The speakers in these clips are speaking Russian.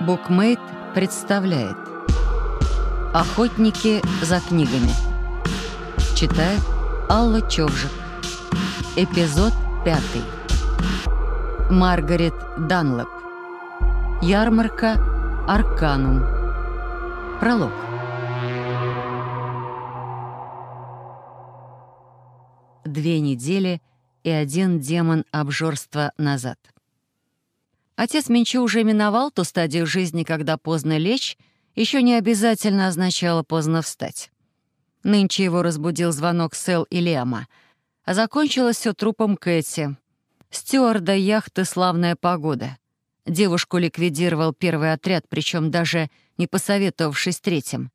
Букмейт представляет Охотники за книгами Читает Алла Човжик Эпизод пятый. Маргарет Данлэп. Ярмарка Арканум. Пролог. Две недели и один демон обжорства назад — Отец Минчу уже миновал ту стадию жизни, когда поздно лечь еще не обязательно означало поздно встать. Нынче его разбудил звонок Сэл и Лема, а закончилось все трупом Кэти. Стюарда яхты «Славная погода». Девушку ликвидировал первый отряд, причем даже не посоветовавшись третьим.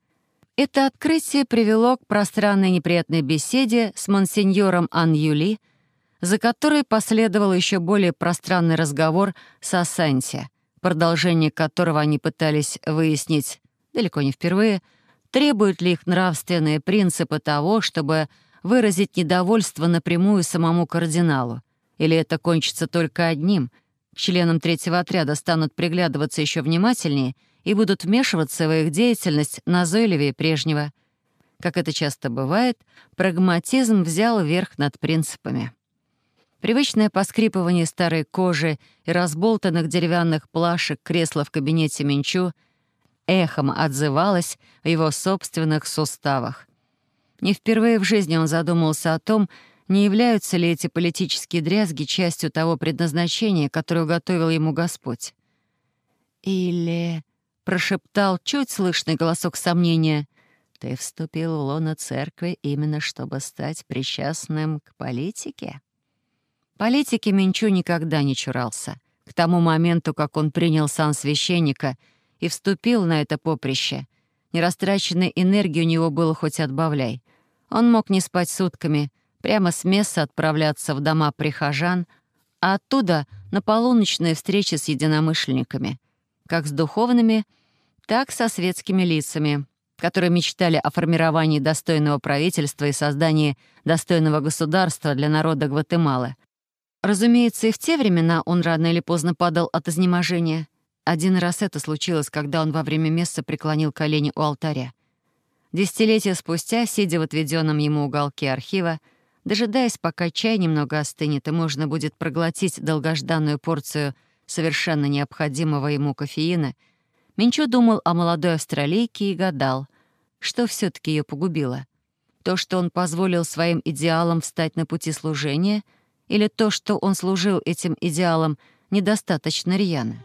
Это открытие привело к пространной неприятной беседе с монсеньором Ан-Юли — за которой последовал еще более пространный разговор с Асанти, продолжение которого они пытались выяснить далеко не впервые, требуют ли их нравственные принципы того, чтобы выразить недовольство напрямую самому кардиналу, или это кончится только одним — членам третьего отряда станут приглядываться еще внимательнее и будут вмешиваться в их деятельность назойливее прежнего. Как это часто бывает, прагматизм взял верх над принципами. Привычное поскрипывание старой кожи и разболтанных деревянных плашек кресла в кабинете Минчу эхом отзывалось в его собственных суставах. Не впервые в жизни он задумался о том, не являются ли эти политические дрязги частью того предназначения, которое готовил ему Господь. «Или...» — прошептал чуть слышный голосок сомнения. «Ты вступил в лоно церкви именно чтобы стать причастным к политике?» Политики Минчу никогда не чурался. К тому моменту, как он принял сан священника и вступил на это поприще, нерастраченной энергии у него было хоть отбавляй. Он мог не спать сутками, прямо с места отправляться в дома прихожан, а оттуда на полуночные встречи с единомышленниками, как с духовными, так со светскими лицами, которые мечтали о формировании достойного правительства и создании достойного государства для народа Гватемалы — Разумеется, и в те времена он рано или поздно падал от изнеможения. Один раз это случилось, когда он во время месса преклонил колени у алтаря. Десятилетия спустя, сидя в отведенном ему уголке архива, дожидаясь, пока чай немного остынет и можно будет проглотить долгожданную порцию совершенно необходимого ему кофеина, Минчо думал о молодой австралийке и гадал, что все таки ее погубило. То, что он позволил своим идеалам встать на пути служения — или то, что он служил этим идеалам, недостаточно рьяно?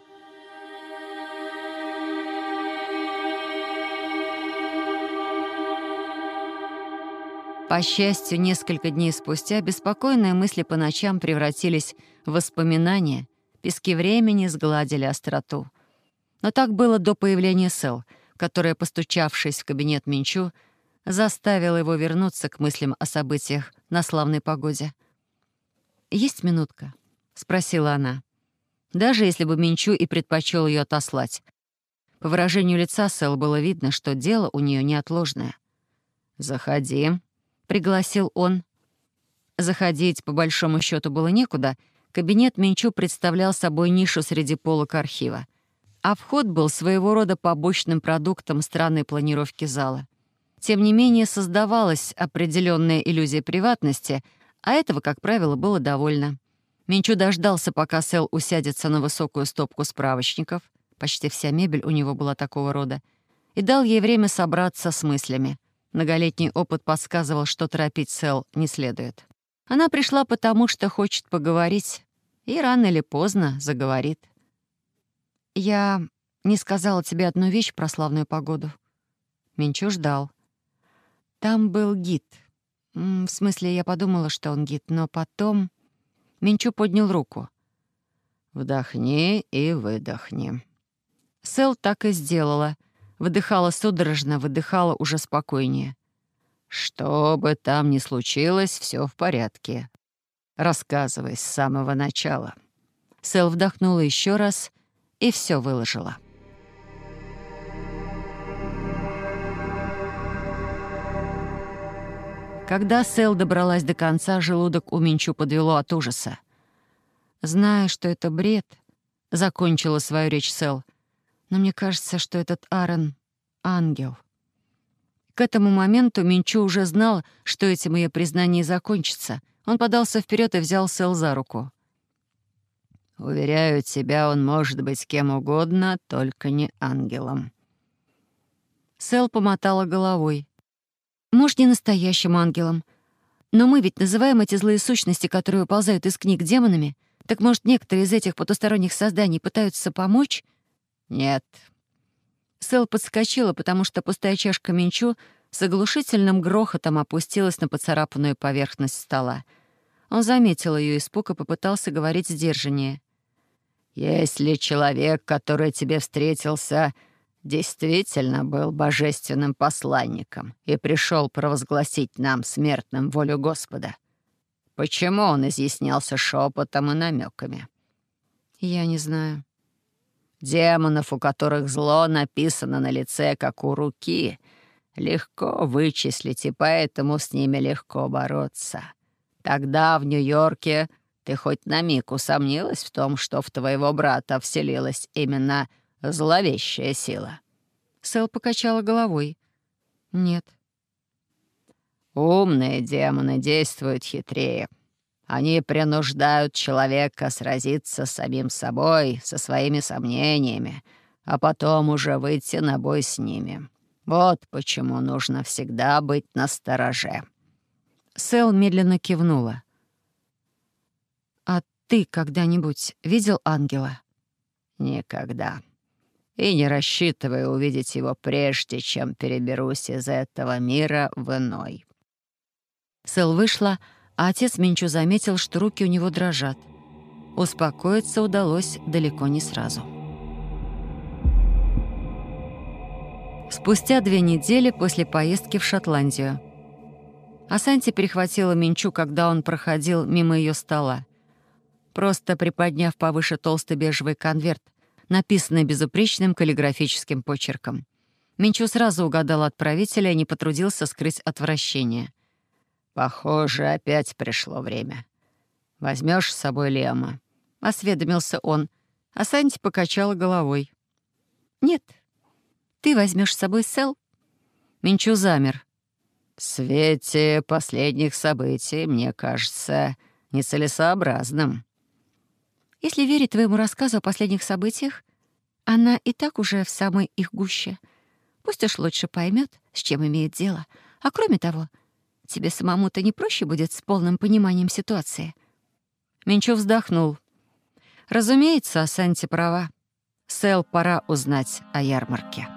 По счастью, несколько дней спустя беспокойные мысли по ночам превратились в воспоминания, пески времени сгладили остроту. Но так было до появления Сэл, которая, постучавшись в кабинет Минчу, заставила его вернуться к мыслям о событиях на славной погоде — «Есть минутка?» — спросила она. Даже если бы Минчу и предпочел ее отослать. По выражению лица Сэл было видно, что дело у нее неотложное. «Заходи», — пригласил он. Заходить, по большому счету, было некуда. Кабинет Минчу представлял собой нишу среди полок архива. А вход был своего рода побочным продуктом странной планировки зала. Тем не менее, создавалась определенная иллюзия приватности — а этого, как правило, было довольно. Минчу дождался, пока Сэл усядется на высокую стопку справочников, почти вся мебель у него была такого рода, и дал ей время собраться с мыслями. Многолетний опыт подсказывал, что торопить Сэл не следует. Она пришла потому, что хочет поговорить, и рано или поздно заговорит. «Я не сказала тебе одну вещь про славную погоду». Минчу ждал. «Там был гид», в смысле, я подумала, что он гид, но потом... Минчу поднял руку. «Вдохни и выдохни». Сэл так и сделала. Выдыхала судорожно, выдыхала уже спокойнее. «Что бы там ни случилось, все в порядке. Рассказывай с самого начала». Сэл вдохнула еще раз и все выложила. Когда Сэл добралась до конца, желудок у Минчу подвело от ужаса. «Зная, что это бред», — закончила свою речь Сэл, Но мне кажется, что этот Аарон — ангел. К этому моменту Минчу уже знал, что этим ее признание закончится. Он подался вперед и взял Сэл за руку. «Уверяю тебя, он может быть кем угодно, только не ангелом». Сэл помотала головой. «Может, не настоящим ангелом. Но мы ведь называем эти злые сущности, которые уползают из книг демонами. Так, может, некоторые из этих потусторонних созданий пытаются помочь?» «Нет». Сэл подскочила, потому что пустая чашка Минчу с оглушительным грохотом опустилась на поцарапанную поверхность стола. Он заметил ее испуг и попытался говорить сдержаннее. «Если человек, который тебе встретился, действительно был божественным посланником и пришел провозгласить нам, смертным, волю Господа, почему он изъяснялся шепотом и намеками? «Я не знаю». «Демонов, у которых зло написано на лице, как у руки», легко вычислить, и поэтому с ними легко бороться. Тогда в Нью-Йорке ты хоть на миг усомнилась в том, что в твоего брата вселилась именно зловещая сила?» Сэл покачала головой. «Нет». «Умные демоны действуют хитрее. Они принуждают человека сразиться с самим собой, со своими сомнениями, а потом уже выйти на бой с ними. Вот почему нужно всегда быть настороже». Сэл медленно кивнула ты когда-нибудь видел ангела?» «Никогда. И не рассчитываю увидеть его прежде, чем переберусь из этого мира в иной». Сэл вышла, а отец Минчу заметил, что руки у него дрожат. Успокоиться удалось далеко не сразу. Спустя две недели после поездки в Шотландию Асанти перехватила Минчу, когда он проходил мимо ее стола просто приподняв повыше толстый бежевый конверт, написанный безупречным каллиграфическим почерком. Минчу сразу угадал отправителя и не потрудился скрыть отвращение. «Похоже, опять пришло время. Возьмешь с собой Лема?» — осведомился он, а Санти покачала головой. «Нет, ты возьмешь с собой Сел?» Минчу замер. «В свете последних событий, мне кажется, нецелесообразным». Если верить твоему рассказу о последних событиях, она и так уже в самой их гуще. Пусть уж лучше поймет, с чем имеет дело. А кроме того, тебе самому-то не проще будет с полным пониманием ситуации. Менчо вздохнул. Разумеется, Асанти права. Сэл пора узнать о ярмарке.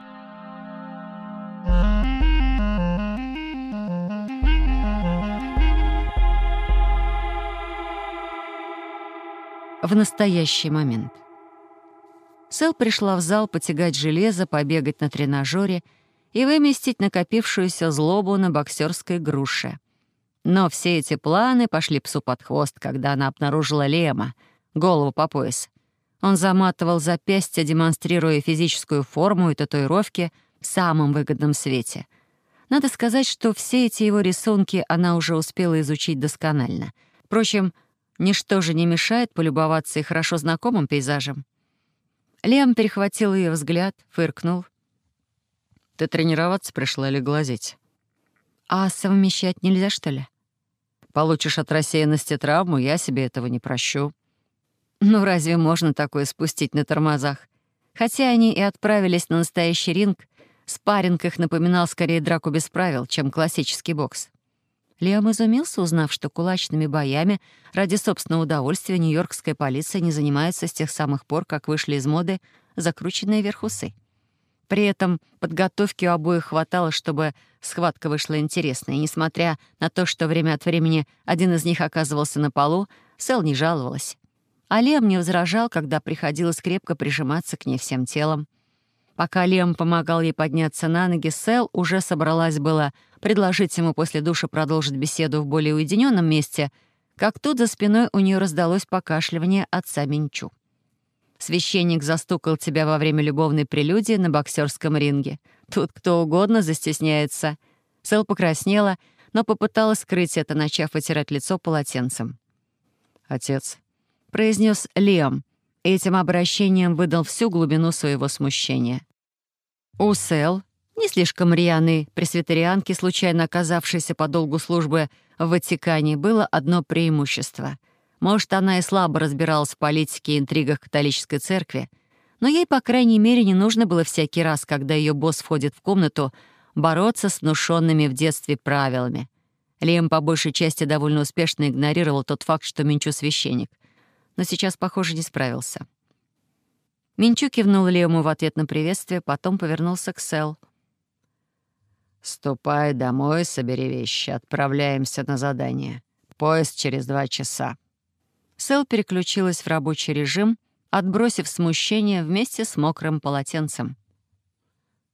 В настоящий момент. Сэл пришла в зал потягать железо, побегать на тренажере и выместить накопившуюся злобу на боксерской груше. Но все эти планы пошли псу под хвост, когда она обнаружила Лема, голову по пояс. Он заматывал запястья, демонстрируя физическую форму и татуировки в самом выгодном свете. Надо сказать, что все эти его рисунки она уже успела изучить досконально. Впрочем, Ничто же не мешает полюбоваться и хорошо знакомым пейзажем. Лем перехватил ее взгляд, фыркнул. «Ты тренироваться пришла или глазеть?» «А совмещать нельзя, что ли?» «Получишь от рассеянности травму, я себе этого не прощу». «Ну разве можно такое спустить на тормозах?» Хотя они и отправились на настоящий ринг, спарринг их напоминал скорее драку без правил, чем классический бокс. Лиам изумился, узнав, что кулачными боями ради собственного удовольствия нью-йоркская полиция не занимается с тех самых пор, как вышли из моды закрученные вверх усы. При этом подготовки у обоих хватало, чтобы схватка вышла интересной, и несмотря на то, что время от времени один из них оказывался на полу, Сэл не жаловалась. А Лем не возражал, когда приходилось крепко прижиматься к ней всем телом. Пока Лем помогал ей подняться на ноги, Сэл уже собралась была предложить ему после душа продолжить беседу в более уединенном месте, как тут за спиной у нее раздалось покашливание отца Минчу. Священник застукал тебя во время любовной прелюдии на боксерском ринге. Тут кто угодно застесняется. Сэл покраснела, но попыталась скрыть это, начав вытирать лицо полотенцем. «Отец», — произнес Этим обращением выдал всю глубину своего смущения. У Сэл, не слишком рьяной пресвитерианки, случайно оказавшейся по долгу службы в Ватикане, было одно преимущество. Может, она и слабо разбиралась в политике и интригах католической церкви, но ей, по крайней мере, не нужно было всякий раз, когда ее босс входит в комнату, бороться с внушенными в детстве правилами. Лиам по большей части довольно успешно игнорировал тот факт, что Минчу священник. Но сейчас, похоже, не справился. Минчу кивнул Лиаму в ответ на приветствие, потом повернулся к Сэл. «Ступай домой, собери вещи. Отправляемся на задание. Поезд через два часа». Сэл переключилась в рабочий режим, отбросив смущение вместе с мокрым полотенцем.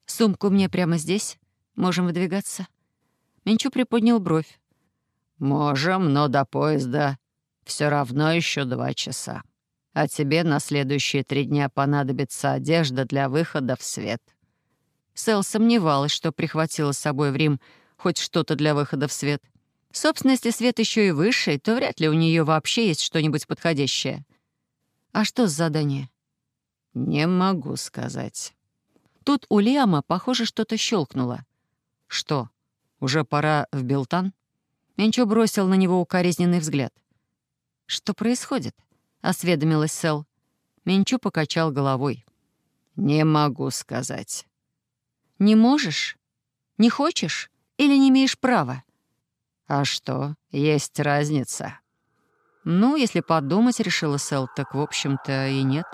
«Сумку мне прямо здесь? Можем выдвигаться?» Минчу приподнял бровь. «Можем, но до поезда все равно еще два часа. А тебе на следующие три дня понадобится одежда для выхода в свет». Сэл сомневалась, что прихватила с собой в Рим хоть что-то для выхода в свет. Собственно, если свет еще и высший, то вряд ли у нее вообще есть что-нибудь подходящее. А что с задание? Не могу сказать. Тут у Лиама, похоже, что-то щелкнуло. Что? Уже пора в Белтан?» Менчо бросил на него укоризненный взгляд. «Что происходит?» — осведомилась Сэл. Менчу покачал головой. «Не могу сказать». «Не можешь? Не хочешь? Или не имеешь права?» «А что, есть разница?» «Ну, если подумать, — решила Сэл, — так, в общем-то, и нет».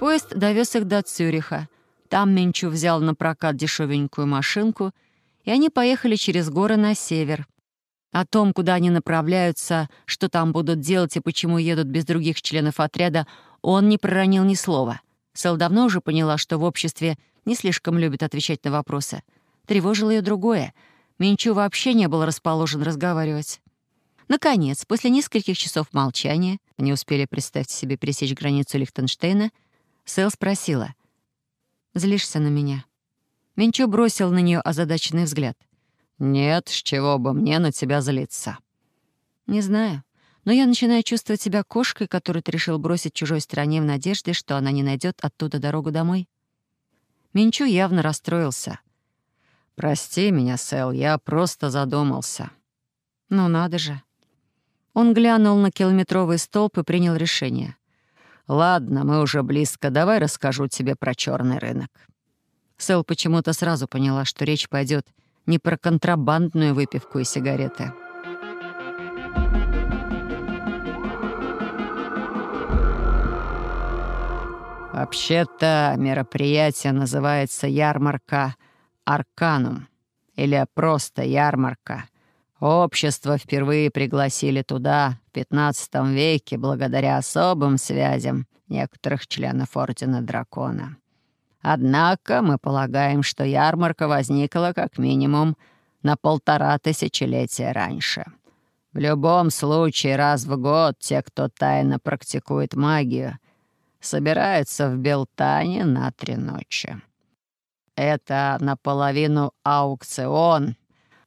Поезд довез их до Цюриха. Там Менчу взял на прокат дешевенькую машинку, и они поехали через горы на север. О том, куда они направляются, что там будут делать и почему едут без других членов отряда, он не проронил ни слова. Сэл давно уже поняла, что в обществе не слишком любят отвечать на вопросы. Тревожило ее другое. Минчу вообще не был расположен разговаривать. Наконец, после нескольких часов молчания, они успели, представить себе, пересечь границу Лихтенштейна — Сэл спросила. «Злишься на меня?» Минчо бросил на нее озадаченный взгляд. «Нет, с чего бы мне на тебя злиться?» «Не знаю, но я начинаю чувствовать себя кошкой, которую ты решил бросить чужой стране в надежде, что она не найдет оттуда дорогу домой». Минчу явно расстроился. «Прости меня, Сэл, я просто задумался». «Ну надо же». Он глянул на километровый столб и принял решение. «Ладно, мы уже близко. Давай расскажу тебе про черный рынок». Сэл почему-то сразу поняла, что речь пойдет не про контрабандную выпивку и сигареты. Вообще-то мероприятие называется «Ярмарка Арканум» или просто «Ярмарка». Общество впервые пригласили туда в XV веке благодаря особым связям некоторых членов Ордена Дракона. Однако мы полагаем, что ярмарка возникла как минимум на полтора тысячелетия раньше. В любом случае, раз в год те, кто тайно практикует магию, собираются в Белтане на три ночи. Это наполовину аукцион —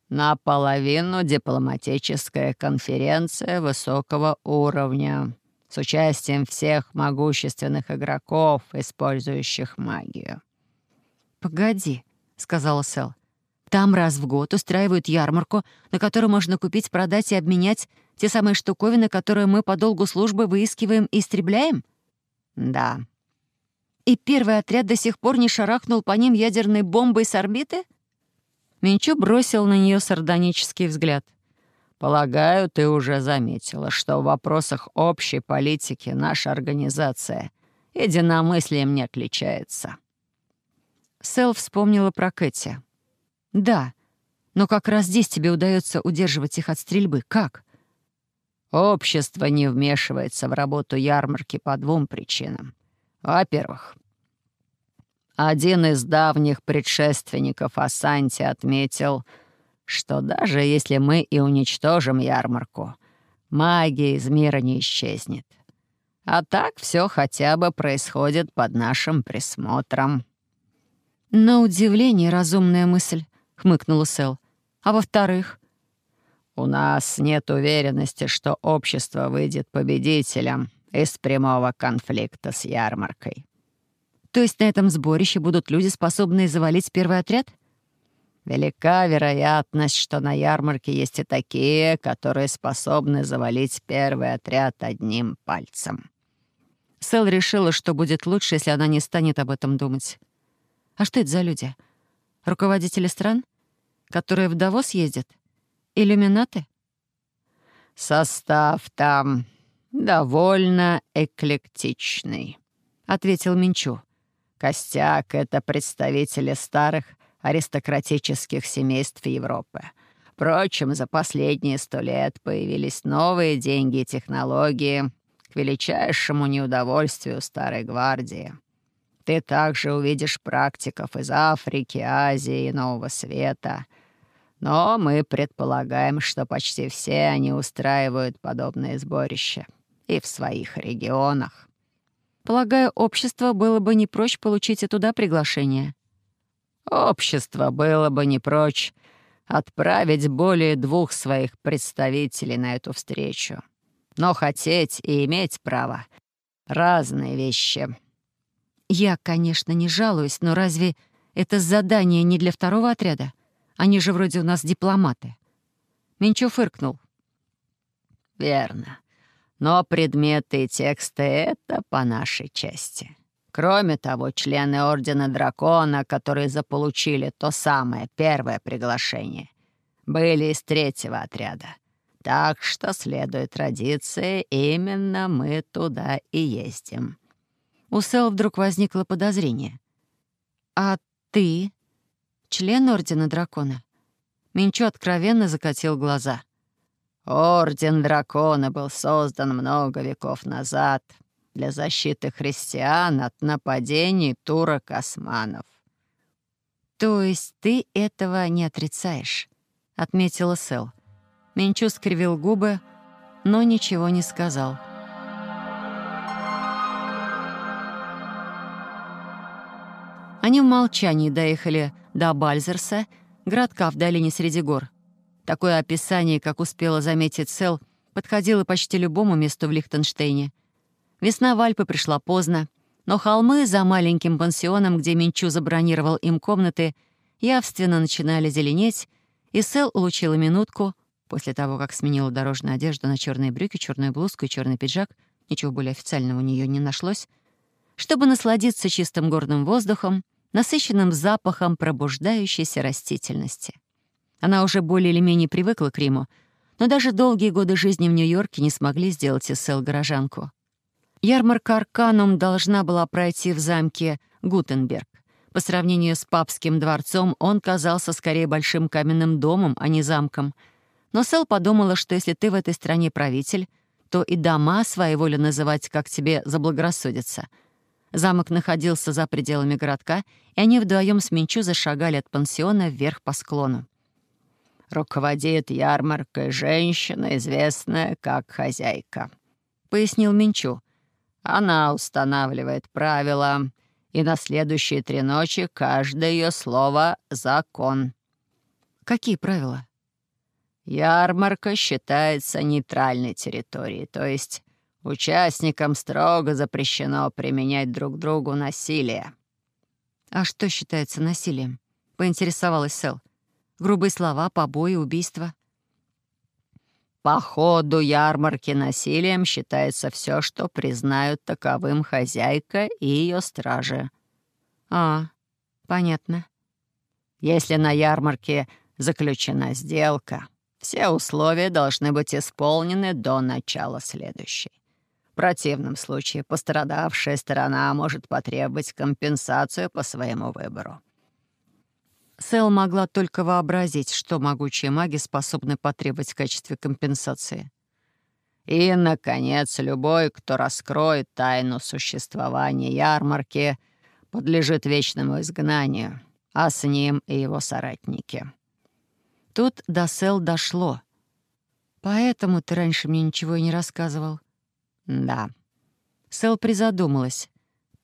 наполовину дипломатическая конференция высокого уровня с участием всех могущественных игроков, использующих магию. «Погоди», — сказала Сэл. «Там раз в год устраивают ярмарку, на которой можно купить, продать и обменять те самые штуковины, которые мы по долгу службы выискиваем и истребляем?» «Да». «И первый отряд до сих пор не шарахнул по ним ядерной бомбой с орбиты?» Минчу бросил на нее сардонический взгляд. «Полагаю, ты уже заметила, что в вопросах общей политики наша организация единомыслием не отличается». Сэл вспомнила про Кэти. «Да, но как раз здесь тебе удается удерживать их от стрельбы. Как?» «Общество не вмешивается в работу ярмарки по двум причинам. Во-первых, один из давних предшественников Асанти отметил, что даже если мы и уничтожим ярмарку, магия из мира не исчезнет. А так все хотя бы происходит под нашим присмотром. «На удивление разумная мысль», — хмыкнула Сэл. «А во-вторых?» У нас нет уверенности, что общество выйдет победителем из прямого конфликта с ярмаркой. То есть на этом сборище будут люди, способные завалить первый отряд? Велика вероятность, что на ярмарке есть и такие, которые способны завалить первый отряд одним пальцем. Сэл решила, что будет лучше, если она не станет об этом думать. А что это за люди? Руководители стран, которые в Давос ездят? Иллюминаты? Состав там довольно эклектичный, ответил Минчу. Костяк — это представители старых аристократических семейств Европы. Впрочем, за последние сто лет появились новые деньги и технологии к величайшему неудовольствию Старой Гвардии. Ты также увидишь практиков из Африки, Азии и Нового Света. Но мы предполагаем, что почти все они устраивают подобные сборища и в своих регионах. Полагаю, общество было бы не прочь получить и туда приглашение. Общество было бы не прочь отправить более двух своих представителей на эту встречу. Но хотеть и иметь право — разные вещи. Я, конечно, не жалуюсь, но разве это задание не для второго отряда? Они же вроде у нас дипломаты. Менчо фыркнул. Верно. Но предметы и тексты — это по нашей части. Кроме того, члены Ордена Дракона, которые заполучили то самое первое приглашение, были из третьего отряда. Так что, следует традиции, именно мы туда и ездим. У Сэл вдруг возникло подозрение. «А ты член Ордена Дракона?» Минчо откровенно закатил глаза. «Орден Дракона был создан много веков назад для защиты христиан от нападений турок-османов». «То есть ты этого не отрицаешь?» — отметила Сэл. Минчу скривил губы, но ничего не сказал. Они в молчании доехали до Бальзерса, городка в долине среди гор. Такое описание, как успела заметить Сел, подходило почти любому месту в Лихтенштейне. Весна в Альпы пришла поздно, но холмы за маленьким пансионом, где Минчу забронировал им комнаты, явственно начинали зеленеть, и Сел улучила минутку, после того, как сменила дорожную одежду на черные брюки, черную блузку и черный пиджак, ничего более официального у нее не нашлось, чтобы насладиться чистым горным воздухом, насыщенным запахом пробуждающейся растительности. Она уже более или менее привыкла к Риму, но даже долгие годы жизни в Нью-Йорке не смогли сделать из Сел горожанку. Ярмарка Арканум должна была пройти в замке Гутенберг. По сравнению с папским дворцом он казался скорее большим каменным домом, а не замком. Но Сел подумала, что если ты в этой стране правитель, то и дома своей воли называть, как тебе заблагорассудится — Замок находился за пределами городка, и они вдвоем с Минчу зашагали от пансиона вверх по склону. «Руководит ярмаркой женщина, известная как хозяйка», — пояснил Минчу. «Она устанавливает правила, и на следующие три ночи каждое ее слово — закон». «Какие правила?» Ярмарка считается нейтральной территорией, то есть Участникам строго запрещено применять друг другу насилие». «А что считается насилием?» — поинтересовалась Сэл. «Грубые слова, побои, убийства?» «По ходу ярмарки насилием считается все, что признают таковым хозяйка и ее стражи». «А, понятно». «Если на ярмарке заключена сделка, все условия должны быть исполнены до начала следующей. В противном случае пострадавшая сторона может потребовать компенсацию по своему выбору. Сэл могла только вообразить, что могучие маги способны потребовать в качестве компенсации. И, наконец, любой, кто раскроет тайну существования ярмарки, подлежит вечному изгнанию, а с ним и его соратники. Тут до Сэл дошло. «Поэтому ты раньше мне ничего и не рассказывал. «Да». Сэл призадумалась.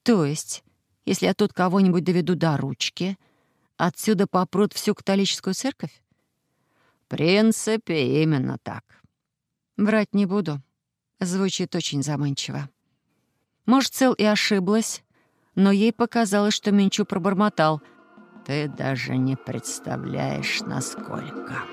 «То есть, если я тут кого-нибудь доведу до ручки, отсюда попрут всю католическую церковь?» принципе, именно так». Врать не буду. Звучит очень заманчиво. Может, Цел и ошиблась, но ей показалось, что Минчу пробормотал. «Ты даже не представляешь, насколько...»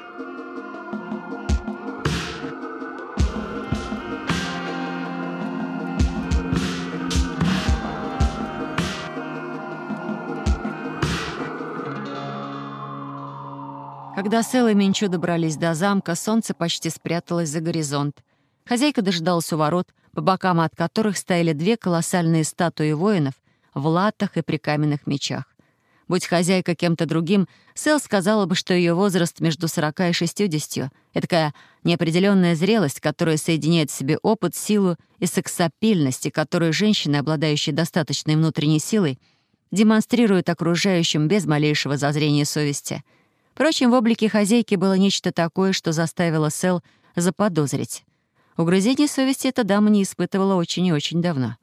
Когда Сэл и Минчу добрались до замка, солнце почти спряталось за горизонт. Хозяйка дожидалась у ворот, по бокам от которых стояли две колоссальные статуи воинов в латах и при каменных мечах. Будь хозяйка кем-то другим, Сэл сказала бы, что ее возраст между 40 и 60. Это такая неопределенная зрелость, которая соединяет в себе опыт, силу и сексапильность, которую женщины, обладающие достаточной внутренней силой, демонстрируют окружающим без малейшего зазрения совести — Впрочем, в облике хозяйки было нечто такое, что заставило Сэл заподозрить. Угрызение совести эта дама не испытывала очень и очень давно.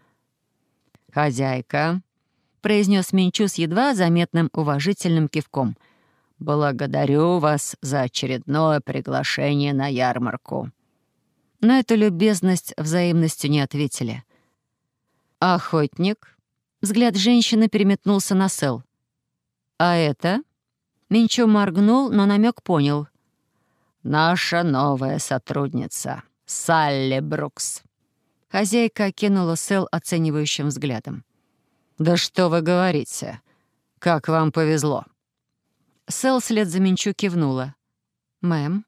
«Хозяйка», — произнес Минчу с едва заметным уважительным кивком, «благодарю вас за очередное приглашение на ярмарку». На эту любезность взаимностью не ответили. «Охотник?» Взгляд женщины переметнулся на Сэл. «А это?» Минчо моргнул, но намек понял. «Наша новая сотрудница, Салли Брукс». Хозяйка окинула Сэл оценивающим взглядом. «Да что вы говорите? Как вам повезло?» Сэл след за Минчу кивнула. «Мэм?»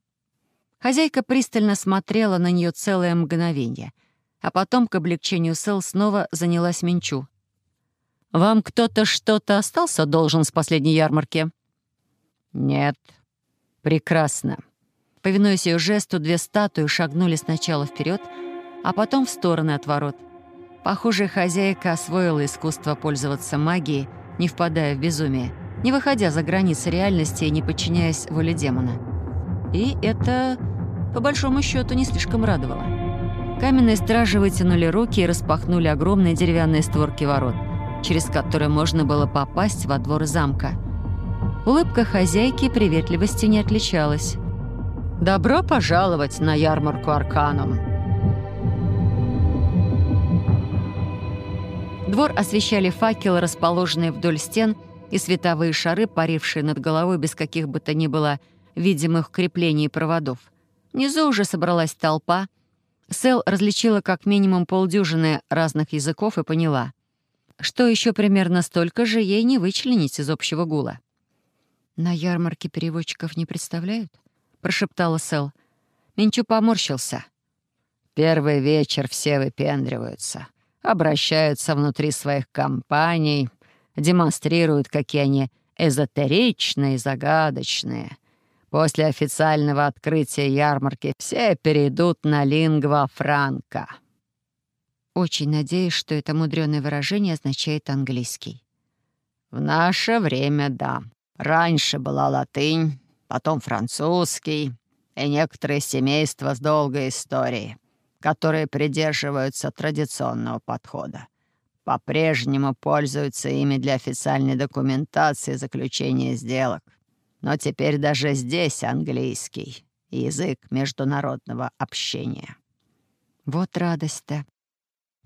Хозяйка пристально смотрела на нее целое мгновение, а потом, к облегчению Сэл, снова занялась Минчу. «Вам кто-то что-то остался должен с последней ярмарки?» «Нет». «Прекрасно». Повинуясь ее жесту, две статуи шагнули сначала вперед, а потом в стороны от ворот. Похоже, хозяйка освоила искусство пользоваться магией, не впадая в безумие, не выходя за границы реальности и не подчиняясь воле демона. И это, по большому счету, не слишком радовало. Каменные стражи вытянули руки и распахнули огромные деревянные створки ворот, через которые можно было попасть во двор замка — Улыбка хозяйки приветливостью не отличалась. «Добро пожаловать на ярмарку Арканум!» Двор освещали факелы, расположенные вдоль стен, и световые шары, парившие над головой без каких бы то ни было видимых креплений и проводов. Внизу уже собралась толпа. Сэл различила как минимум полдюжины разных языков и поняла, что еще примерно столько же ей не вычленить из общего гула. «На ярмарке переводчиков не представляют?» — прошептала Сэл. Минчу поморщился. «Первый вечер все выпендриваются, обращаются внутри своих компаний, демонстрируют, какие они эзотеричные загадочные. После официального открытия ярмарки все перейдут на лингва франка». Очень надеюсь, что это мудреное выражение означает английский. «В наше время — да», Раньше была латынь, потом французский и некоторые семейства с долгой историей, которые придерживаются традиционного подхода. По-прежнему пользуются ими для официальной документации и заключения сделок. Но теперь даже здесь английский — язык международного общения. Вот радость-то.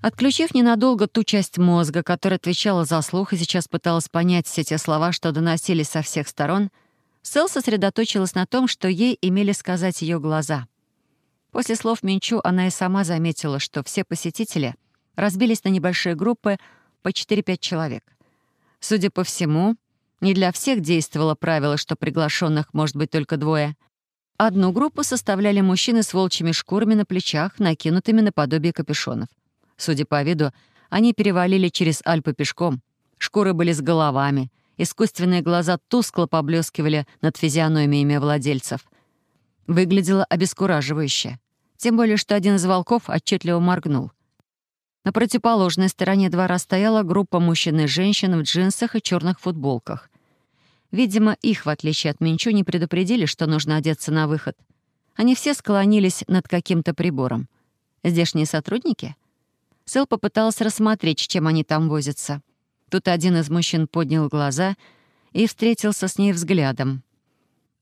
Отключив ненадолго ту часть мозга, которая отвечала за слух и сейчас пыталась понять все те слова, что доносились со всех сторон, Сэл сосредоточилась на том, что ей имели сказать ее глаза. После слов Минчу она и сама заметила, что все посетители разбились на небольшие группы по 4-5 человек. Судя по всему, не для всех действовало правило, что приглашенных может быть только двое. Одну группу составляли мужчины с волчьими шкурами на плечах, накинутыми наподобие капюшонов. Судя по виду, они перевалили через Альпы пешком. Шкуры были с головами. Искусственные глаза тускло поблескивали над физиономиями владельцев. Выглядело обескураживающе. Тем более, что один из волков отчетливо моргнул. На противоположной стороне двора стояла группа мужчин и женщин в джинсах и черных футболках. Видимо, их, в отличие от Минчу, не предупредили, что нужно одеться на выход. Они все склонились над каким-то прибором. Здешние сотрудники? Сэл попытался рассмотреть, чем они там возятся. Тут один из мужчин поднял глаза и встретился с ней взглядом.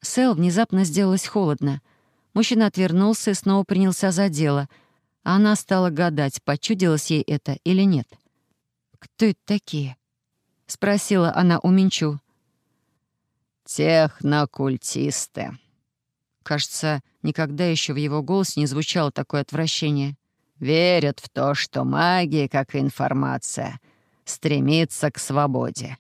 Сэл внезапно сделалось холодно. Мужчина отвернулся и снова принялся за дело. А она стала гадать, почудилось ей это или нет. «Кто это такие?» — спросила она у Минчу. «Технокультисты». Кажется, никогда еще в его голосе не звучало такое отвращение. «Верят в то, что магия, как и информация, стремится к свободе,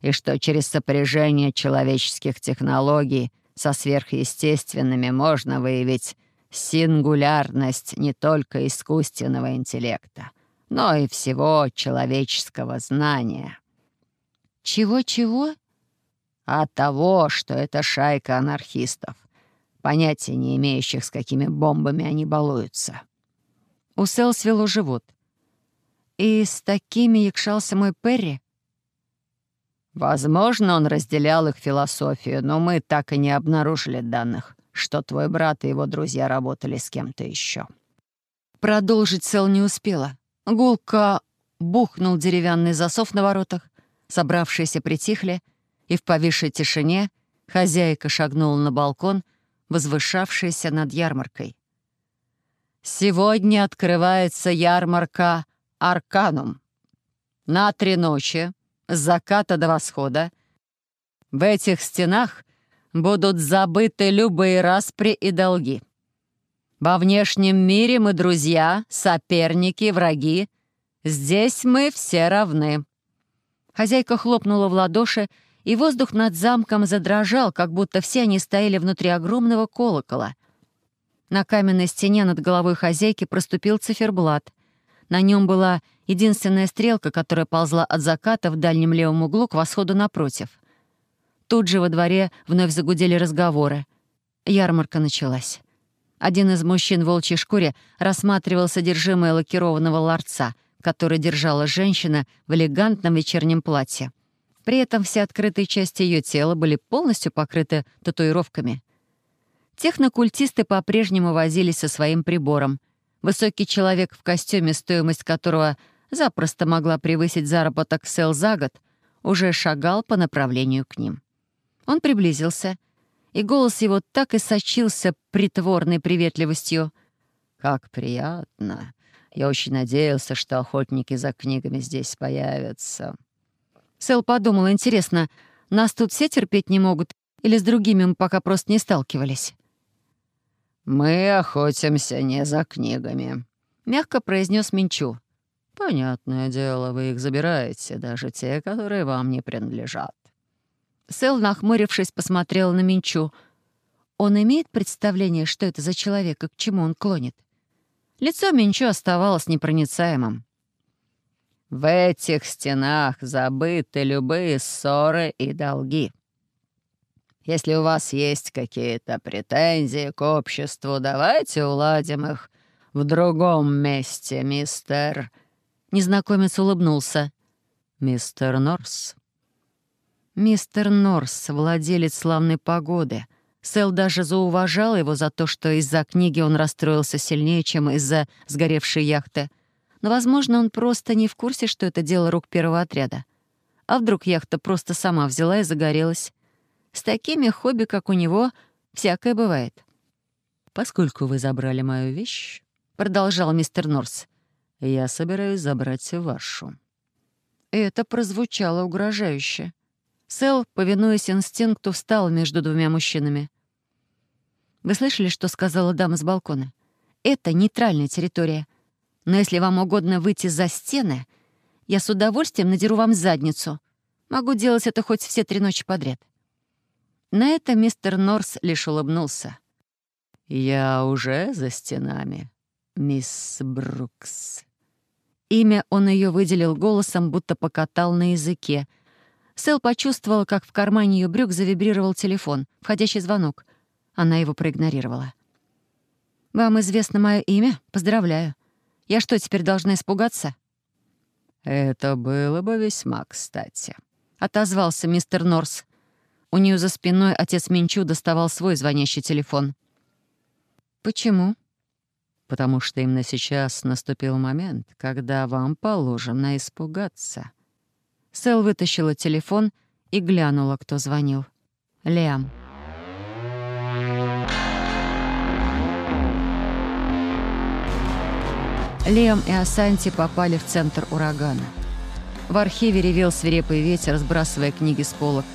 и что через сопряжение человеческих технологий со сверхъестественными можно выявить сингулярность не только искусственного интеллекта, но и всего человеческого знания. Чего-чего? От того, что это шайка анархистов, понятия не имеющих, с какими бомбами они балуются. У Сэл свело живот. И с такими якшался мой Перри? Возможно, он разделял их философию, но мы так и не обнаружили данных, что твой брат и его друзья работали с кем-то еще. Продолжить Сэл не успела. Гулка бухнул деревянный засов на воротах, собравшиеся притихли, и в повисшей тишине хозяйка шагнула на балкон, возвышавшийся над ярмаркой. «Сегодня открывается ярмарка Арканум. На три ночи с заката до восхода. В этих стенах будут забыты любые распри и долги. Во внешнем мире мы друзья, соперники, враги. Здесь мы все равны». Хозяйка хлопнула в ладоши, и воздух над замком задрожал, как будто все они стояли внутри огромного колокола. На каменной стене над головой хозяйки проступил циферблат. На нем была единственная стрелка, которая ползла от заката в дальнем левом углу к восходу напротив. Тут же во дворе вновь загудели разговоры. Ярмарка началась. Один из мужчин в волчьей шкуре рассматривал содержимое лакированного ларца, который держала женщина в элегантном вечернем платье. При этом все открытые части ее тела были полностью покрыты татуировками. Технокультисты по-прежнему возились со своим прибором. Высокий человек в костюме, стоимость которого запросто могла превысить заработок Сел за год, уже шагал по направлению к ним. Он приблизился, и голос его так и сочился притворной приветливостью. «Как приятно! Я очень надеялся, что охотники за книгами здесь появятся». Сэл подумал, интересно, нас тут все терпеть не могут, или с другими мы пока просто не сталкивались? «Мы охотимся не за книгами», — мягко произнес Минчу. «Понятное дело, вы их забираете, даже те, которые вам не принадлежат». Сэл, нахмурившись, посмотрел на Минчу. Он имеет представление, что это за человек и к чему он клонит? Лицо Минчу оставалось непроницаемым. В этих стенах забыты любые ссоры и долги. Если у вас есть какие-то претензии к обществу, давайте уладим их в другом месте, мистер...» Незнакомец улыбнулся. «Мистер Норс». Мистер Норс, владелец славной погоды. Сэл даже зауважал его за то, что из-за книги он расстроился сильнее, чем из-за сгоревшей яхты — но, возможно, он просто не в курсе, что это дело рук первого отряда. А вдруг яхта просто сама взяла и загорелась? С такими хобби, как у него, всякое бывает. «Поскольку вы забрали мою вещь», — продолжал мистер Норс, — «я собираюсь забрать вашу». Это прозвучало угрожающе. Сэл, повинуясь инстинкту, встал между двумя мужчинами. «Вы слышали, что сказала дама с балкона? Это нейтральная территория. Но если вам угодно выйти за стены, я с удовольствием надеру вам задницу. Могу делать это хоть все три ночи подряд». На это мистер Норс лишь улыбнулся. «Я уже за стенами, мисс Брукс». Имя он ее выделил голосом, будто покатал на языке. Сэл почувствовала, как в кармане ее брюк завибрировал телефон, входящий звонок. Она его проигнорировала. «Вам известно мое имя? Поздравляю. Я что, теперь должна испугаться?» «Это было бы весьма кстати», — отозвался мистер Норс. У нее за спиной отец Минчу доставал свой звонящий телефон. «Почему?» «Потому что именно сейчас наступил момент, когда вам положено испугаться». Сэл вытащила телефон и глянула, кто звонил. «Лиам». Лиам и Асанти попали в центр урагана. В архиве ревел свирепый ветер, сбрасывая книги с полок —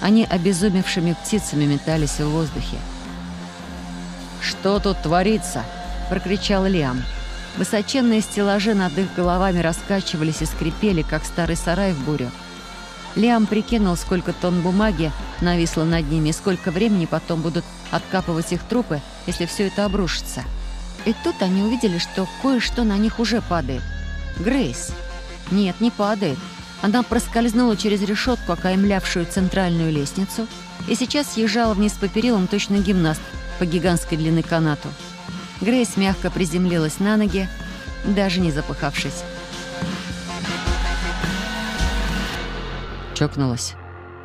они обезумевшими птицами метались в воздухе. «Что тут творится?» — прокричал Лиам. Высоченные стеллажи над их головами раскачивались и скрипели, как старый сарай в бурю. Лиам прикинул, сколько тонн бумаги нависло над ними и сколько времени потом будут откапывать их трупы, если все это обрушится. И тут они увидели, что кое-что на них уже падает. Грейс. Нет, не падает. Она проскользнула через решетку, окаймлявшую центральную лестницу, и сейчас съезжала вниз по перилам точно гимнаст по гигантской длины канату. Грейс мягко приземлилась на ноги, даже не запыхавшись. Чокнулась.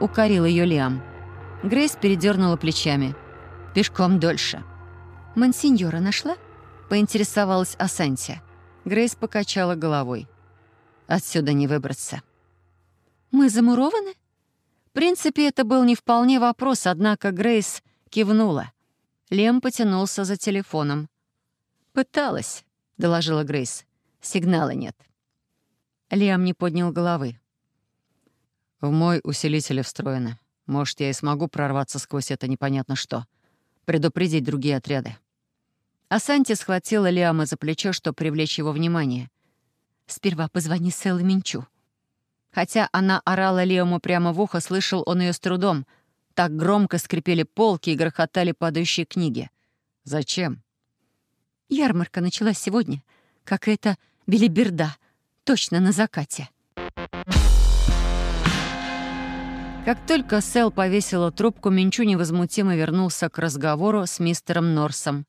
Укорил ее Лиам. Грейс передернула плечами. Пешком дольше. «Мансиньора нашла?» Поинтересовалась Асанти. Грейс покачала головой. «Отсюда не выбраться». «Мы замурованы?» В принципе, это был не вполне вопрос, однако Грейс кивнула. Лем потянулся за телефоном. «Пыталась», — доложила Грейс. «Сигнала нет». Лиам не поднял головы. «В мой усилитель встроено. Может, я и смогу прорваться сквозь это непонятно что. Предупредить другие отряды». Асанти схватила Лиама за плечо, чтобы привлечь его внимание. «Сперва позвони Сэл Минчу». Хотя она орала Лиаму прямо в ухо, слышал он ее с трудом. Так громко скрипели полки и грохотали падающие книги. «Зачем?» Ярмарка началась сегодня. Какая-то белиберда. Точно на закате. Как только Сэл повесила трубку, Минчу невозмутимо вернулся к разговору с мистером Норсом.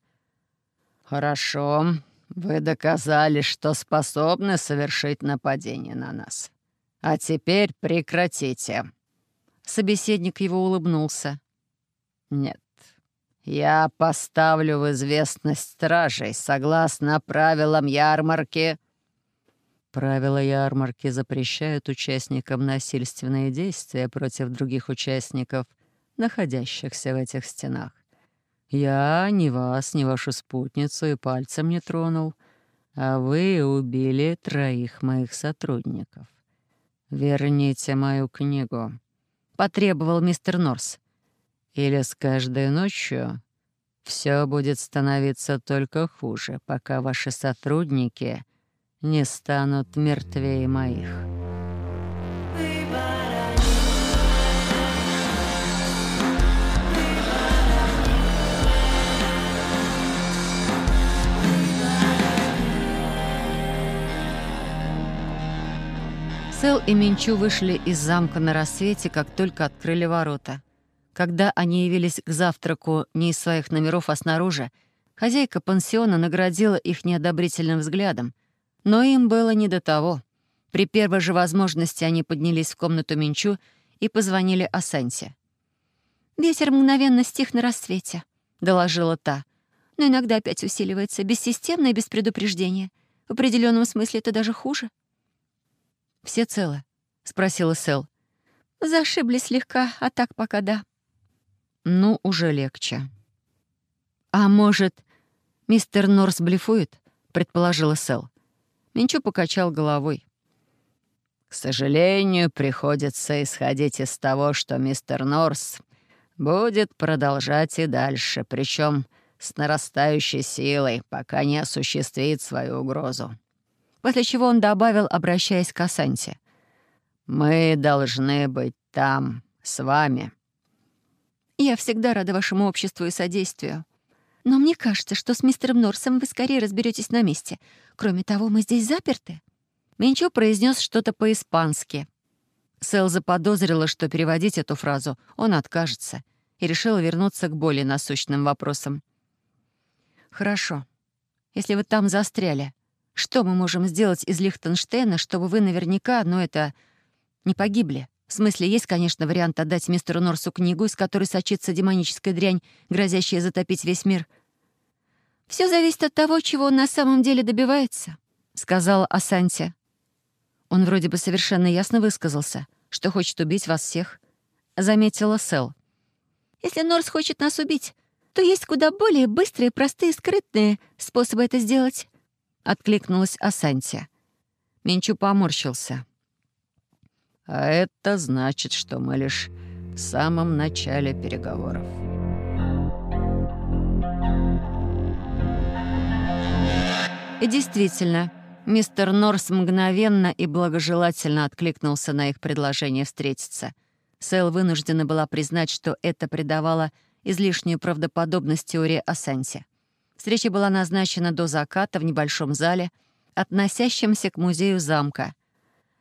«Хорошо. Вы доказали, что способны совершить нападение на нас. А теперь прекратите». Собеседник его улыбнулся. «Нет. Я поставлю в известность стражей согласно правилам ярмарки». Правила ярмарки запрещают участникам насильственные действия против других участников, находящихся в этих стенах. Я ни вас, ни вашу спутницу и пальцем не тронул, а вы убили троих моих сотрудников. Верните мою книгу», — потребовал мистер Норс. «Или с каждой ночью все будет становиться только хуже, пока ваши сотрудники не станут мертвее моих». Сэл и Минчу вышли из замка на рассвете, как только открыли ворота. Когда они явились к завтраку не из своих номеров, а снаружи, хозяйка пансиона наградила их неодобрительным взглядом. Но им было не до того. При первой же возможности они поднялись в комнату Минчу и позвонили Асансе. «Ветер мгновенно стих на рассвете», — доложила та. «Но иногда опять усиливается, бессистемно и без предупреждения. В определенном смысле это даже хуже». «Все целы?» — спросила Сэл. «Зашибли слегка, а так пока да». «Ну, уже легче». «А может, мистер Норс блефует?» — предположила Сэл. Минчу покачал головой. «К сожалению, приходится исходить из того, что мистер Норс будет продолжать и дальше, причем с нарастающей силой, пока не осуществит свою угрозу после чего он добавил, обращаясь к Асанте. «Мы должны быть там, с вами». «Я всегда рада вашему обществу и содействию. Но мне кажется, что с мистером Норсом вы скорее разберетесь на месте. Кроме того, мы здесь заперты». Минчо произнес что-то по-испански. Сэл заподозрила, что переводить эту фразу он откажется, и решила вернуться к более насущным вопросам. «Хорошо. Если вы там застряли, что мы можем сделать из Лихтенштейна, чтобы вы наверняка, но это, не погибли? В смысле, есть, конечно, вариант отдать мистеру Норсу книгу, из которой сочится демоническая дрянь, грозящая затопить весь мир. Все зависит от того, чего он на самом деле добивается», — сказала Асанти. Он вроде бы совершенно ясно высказался, что хочет убить вас всех, — заметила Сэл. «Если Норс хочет нас убить, то есть куда более быстрые, простые, скрытные способы это сделать. — откликнулась Асанти. Минчу поморщился. «А это значит, что мы лишь в самом начале переговоров». И действительно, мистер Норс мгновенно и благожелательно откликнулся на их предложение встретиться. Сэл вынуждена была признать, что это придавало излишнюю правдоподобность теории о Сансе. Встреча была назначена до заката в небольшом зале, относящемся к музею замка.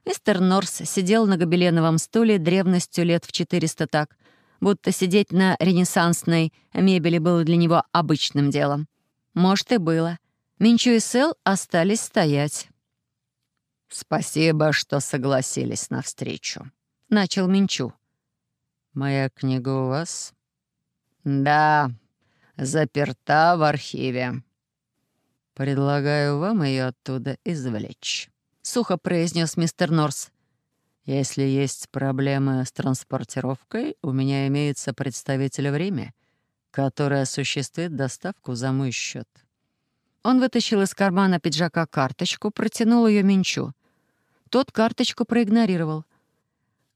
Мистер Норс сидел на гобеленовом стуле древностью лет в 400 так, будто сидеть на ренессансной мебели было для него обычным делом. Может, и было. Минчу и Сэл остались стоять. «Спасибо, что согласились на встречу», — начал Минчу. «Моя книга у вас?» «Да, заперта в архиве». «Предлагаю вам ее оттуда извлечь», — сухо произнес мистер Норс. «Если есть проблемы с транспортировкой, у меня имеется представитель в Риме, который осуществит доставку за мой счет. Он вытащил из кармана пиджака карточку, протянул ее Минчу. Тот карточку проигнорировал.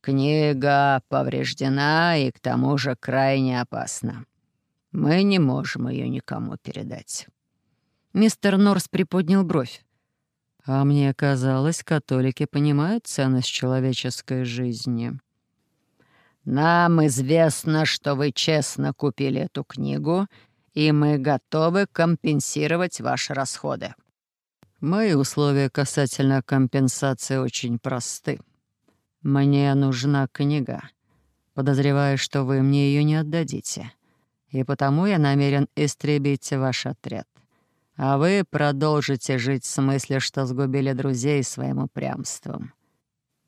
«Книга повреждена и к тому же крайне опасна. Мы не можем ее никому передать». Мистер Норс приподнял бровь. «А мне казалось, католики понимают ценность человеческой жизни». «Нам известно, что вы честно купили эту книгу и мы готовы компенсировать ваши расходы». «Мои условия касательно компенсации очень просты. Мне нужна книга. Подозреваю, что вы мне ее не отдадите. И потому я намерен истребить ваш отряд. А вы продолжите жить в смысле, что сгубили друзей своим упрямством».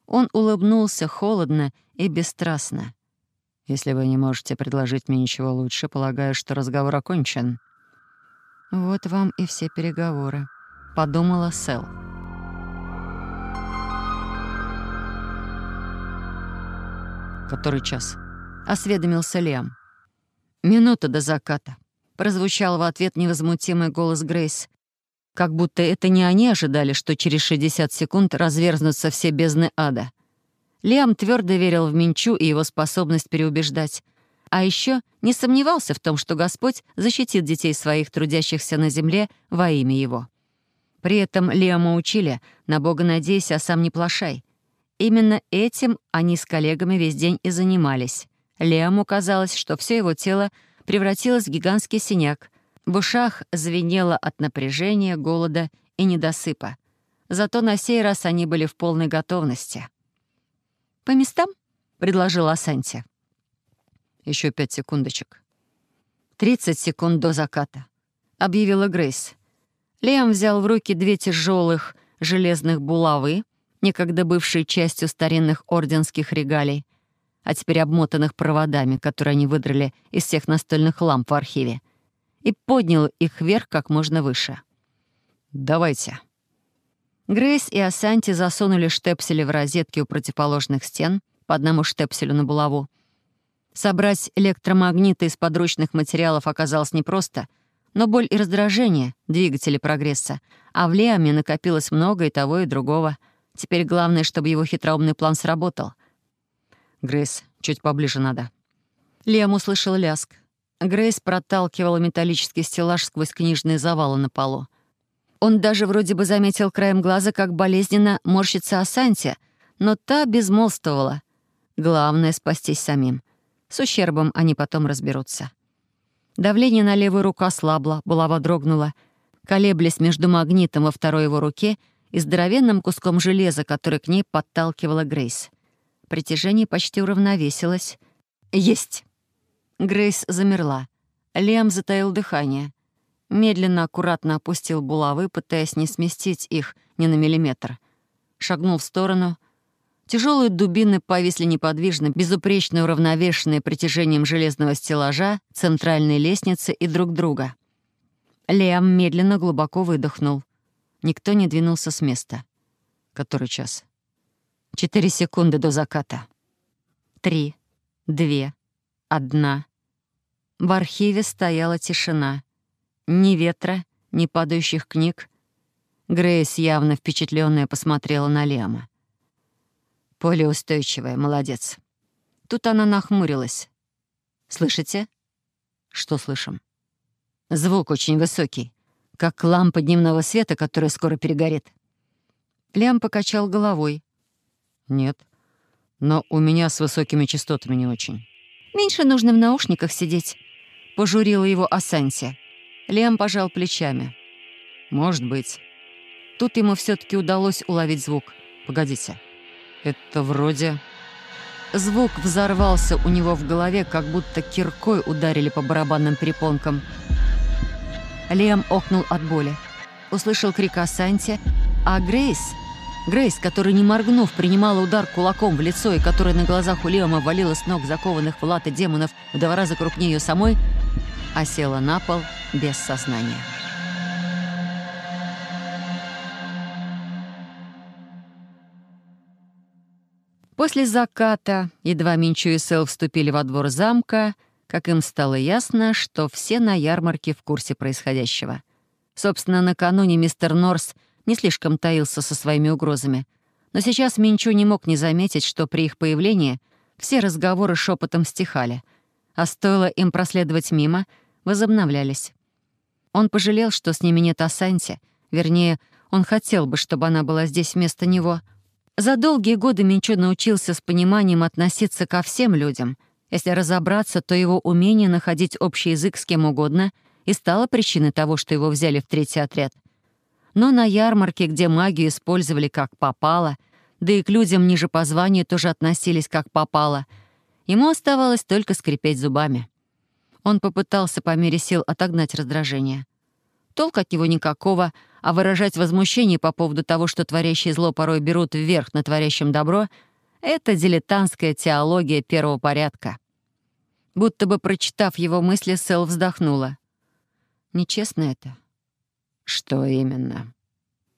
Он улыбнулся холодно и бесстрастно. Если вы не можете предложить мне ничего лучше, полагаю, что разговор окончен». «Вот вам и все переговоры», — подумала Сэл. «Который час?» — осведомился Лиам. «Минута до заката», — прозвучал в ответ невозмутимый голос Грейс. Как будто это не они ожидали, что через 60 секунд разверзнутся все бездны ада. Лиам твердо верил в Минчу и его способность переубеждать. А еще не сомневался в том, что Господь защитит детей своих, трудящихся на земле, во имя Его. При этом Лиама учили «на Бога надейся, а сам не плашай». Именно этим они с коллегами весь день и занимались. Лиаму казалось, что все его тело превратилось в гигантский синяк. В ушах звенело от напряжения, голода и недосыпа. Зато на сей раз они были в полной готовности. «По местам?» — предложила Асанти. Еще пять секундочек». «Тридцать секунд до заката», — объявила Грейс. Лиам взял в руки две тяжелых железных булавы, некогда бывшие частью старинных орденских регалий, а теперь обмотанных проводами, которые они выдрали из всех настольных ламп в архиве, и поднял их вверх как можно выше. «Давайте», Грейс и Асанти засунули штепсели в розетки у противоположных стен, по одному штепселю на булаву. Собрать электромагниты из подручных материалов оказалось непросто, но боль и раздражение — двигатели прогресса, а в Лиаме накопилось много и того, и другого. Теперь главное, чтобы его хитроумный план сработал. «Грейс, чуть поближе надо». Лиам услышал ляск. Грейс проталкивала металлический стеллаж сквозь книжные завалы на полу. Он даже вроде бы заметил краем глаза, как болезненно морщится Асанти, но та безмолвствовала. Главное — спастись самим. С ущербом они потом разберутся. Давление на левую руку ослабло, булава дрогнула, колеблясь между магнитом во второй его руке и здоровенным куском железа, который к ней подталкивала Грейс. Притяжение почти уравновесилось. «Есть!» Грейс замерла. Лем затаил дыхание медленно, аккуратно опустил булавы, пытаясь не сместить их ни на миллиметр. Шагнул в сторону. Тяжелые дубины повисли неподвижно, безупречно уравновешенные притяжением железного стеллажа, центральной лестницы и друг друга. Лиам медленно глубоко выдохнул. Никто не двинулся с места. Который час? Четыре секунды до заката. Три, две, одна. В архиве стояла тишина — ни ветра, ни падающих книг. Грейс, явно впечатленная, посмотрела на Лема. «Полеустойчивая, молодец». Тут она нахмурилась. «Слышите?» «Что слышим?» «Звук очень высокий, как лампа дневного света, которая скоро перегорит». Лям покачал головой. «Нет, но у меня с высокими частотами не очень». «Меньше нужно в наушниках сидеть», — пожурила его Асанси. Лем пожал плечами. «Может быть». Тут ему все таки удалось уловить звук. «Погодите, это вроде...» Звук взорвался у него в голове, как будто киркой ударили по барабанным перепонкам. Лем окнул от боли. Услышал крик Асанти, а Грейс... Грейс, которая, не моргнув, принимала удар кулаком в лицо и которая на глазах у Лема валила с ног закованных в латы демонов в два раза крупнее ее самой, осела на пол без сознания. После заката едва Минчу и Сэл вступили во двор замка, как им стало ясно, что все на ярмарке в курсе происходящего. Собственно, накануне мистер Норс не слишком таился со своими угрозами. Но сейчас Минчу не мог не заметить, что при их появлении все разговоры шепотом стихали, а стоило им проследовать мимо, возобновлялись. Он пожалел, что с ними нет Асанти, вернее, он хотел бы, чтобы она была здесь вместо него — за долгие годы Минчо научился с пониманием относиться ко всем людям. Если разобраться, то его умение находить общий язык с кем угодно и стало причиной того, что его взяли в третий отряд. Но на ярмарке, где магию использовали как попало, да и к людям ниже по званию тоже относились как попало, ему оставалось только скрипеть зубами. Он попытался по мере сил отогнать раздражение. Толк от него никакого — а выражать возмущение по поводу того, что творящие зло порой берут вверх на творящем добро, это дилетантская теология первого порядка. Будто бы прочитав его мысли, Сэл вздохнула. Нечестно это. Что именно?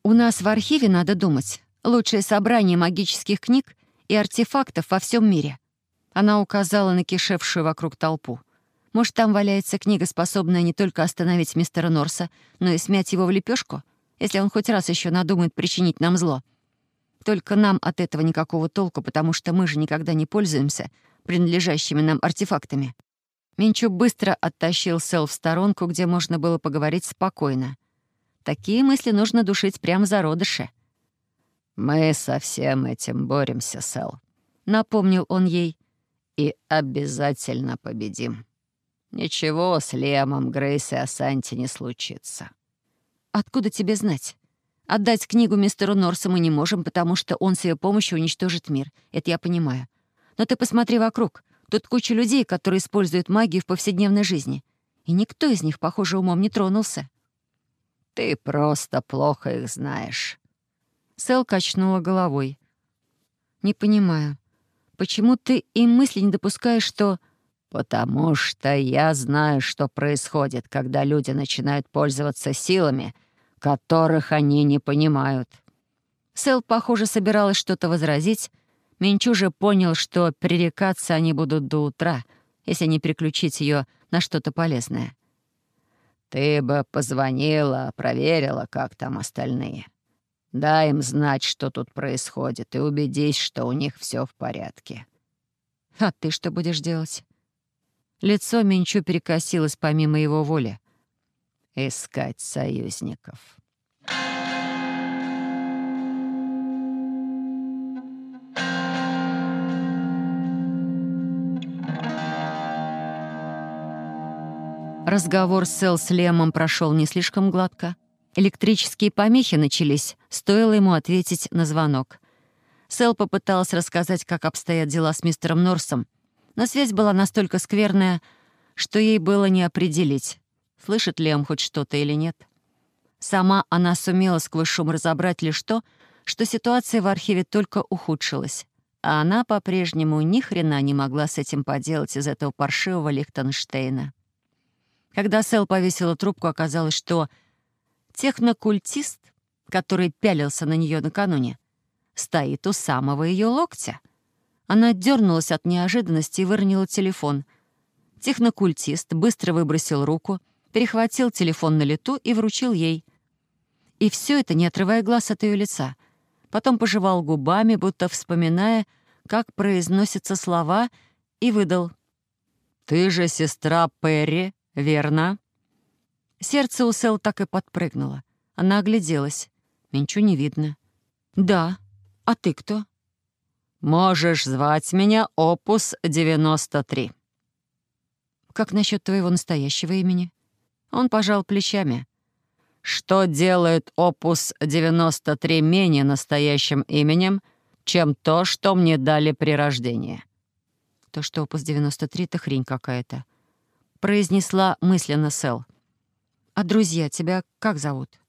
У нас в архиве, надо думать, лучшее собрание магических книг и артефактов во всем мире. Она указала на кишевшую вокруг толпу. Может, там валяется книга, способная не только остановить мистера Норса, но и смять его в лепешку, если он хоть раз еще надумает причинить нам зло. Только нам от этого никакого толку, потому что мы же никогда не пользуемся принадлежащими нам артефактами. Минчук быстро оттащил Сэл в сторонку, где можно было поговорить спокойно. Такие мысли нужно душить прямо зародыше. «Мы со всем этим боремся, Сэл», — напомнил он ей. «И обязательно победим». Ничего с Лемом, Грейс и Асанти не случится. Откуда тебе знать? Отдать книгу мистеру Норсу мы не можем, потому что он с ее помощью уничтожит мир. Это я понимаю. Но ты посмотри вокруг. Тут куча людей, которые используют магию в повседневной жизни. И никто из них, похоже, умом не тронулся. Ты просто плохо их знаешь. Сэл качнула головой. Не понимаю. Почему ты и мысли не допускаешь, что... «Потому что я знаю, что происходит, когда люди начинают пользоваться силами, которых они не понимают». Сэл, похоже, собиралась что-то возразить. Минчу же понял, что пререкаться они будут до утра, если не переключить ее на что-то полезное. «Ты бы позвонила, проверила, как там остальные. Дай им знать, что тут происходит, и убедись, что у них все в порядке». «А ты что будешь делать?» Лицо Минчу перекосилось помимо его воли. «Искать союзников». Разговор с Эл с Лемом прошел не слишком гладко. Электрические помехи начались, стоило ему ответить на звонок. Сэл попыталась рассказать, как обстоят дела с мистером Норсом, но связь была настолько скверная, что ей было не определить, слышит он хоть что-то или нет. Сама она сумела сквозь шум разобрать лишь то, что ситуация в архиве только ухудшилась, а она по-прежнему ни хрена не могла с этим поделать из этого паршивого Лихтенштейна. Когда Сэл повесила трубку, оказалось, что технокультист, который пялился на нее накануне, стоит у самого ее локтя — она дернулась от неожиданности и выронила телефон. Технокультист быстро выбросил руку, перехватил телефон на лету и вручил ей. И все это, не отрывая глаз от ее лица. Потом пожевал губами, будто вспоминая, как произносятся слова, и выдал. «Ты же сестра Перри, верно?» Сердце у Сэл так и подпрыгнуло. Она огляделась. Менчу не видно. «Да. А ты кто?» «Можешь звать меня Опус 93». «Как насчет твоего настоящего имени?» Он пожал плечами. «Что делает Опус 93 менее настоящим именем, чем то, что мне дали при рождении?» «То, что Опус 93 — это хрень какая-то», — произнесла мысленно Сэл. «А друзья тебя как зовут?»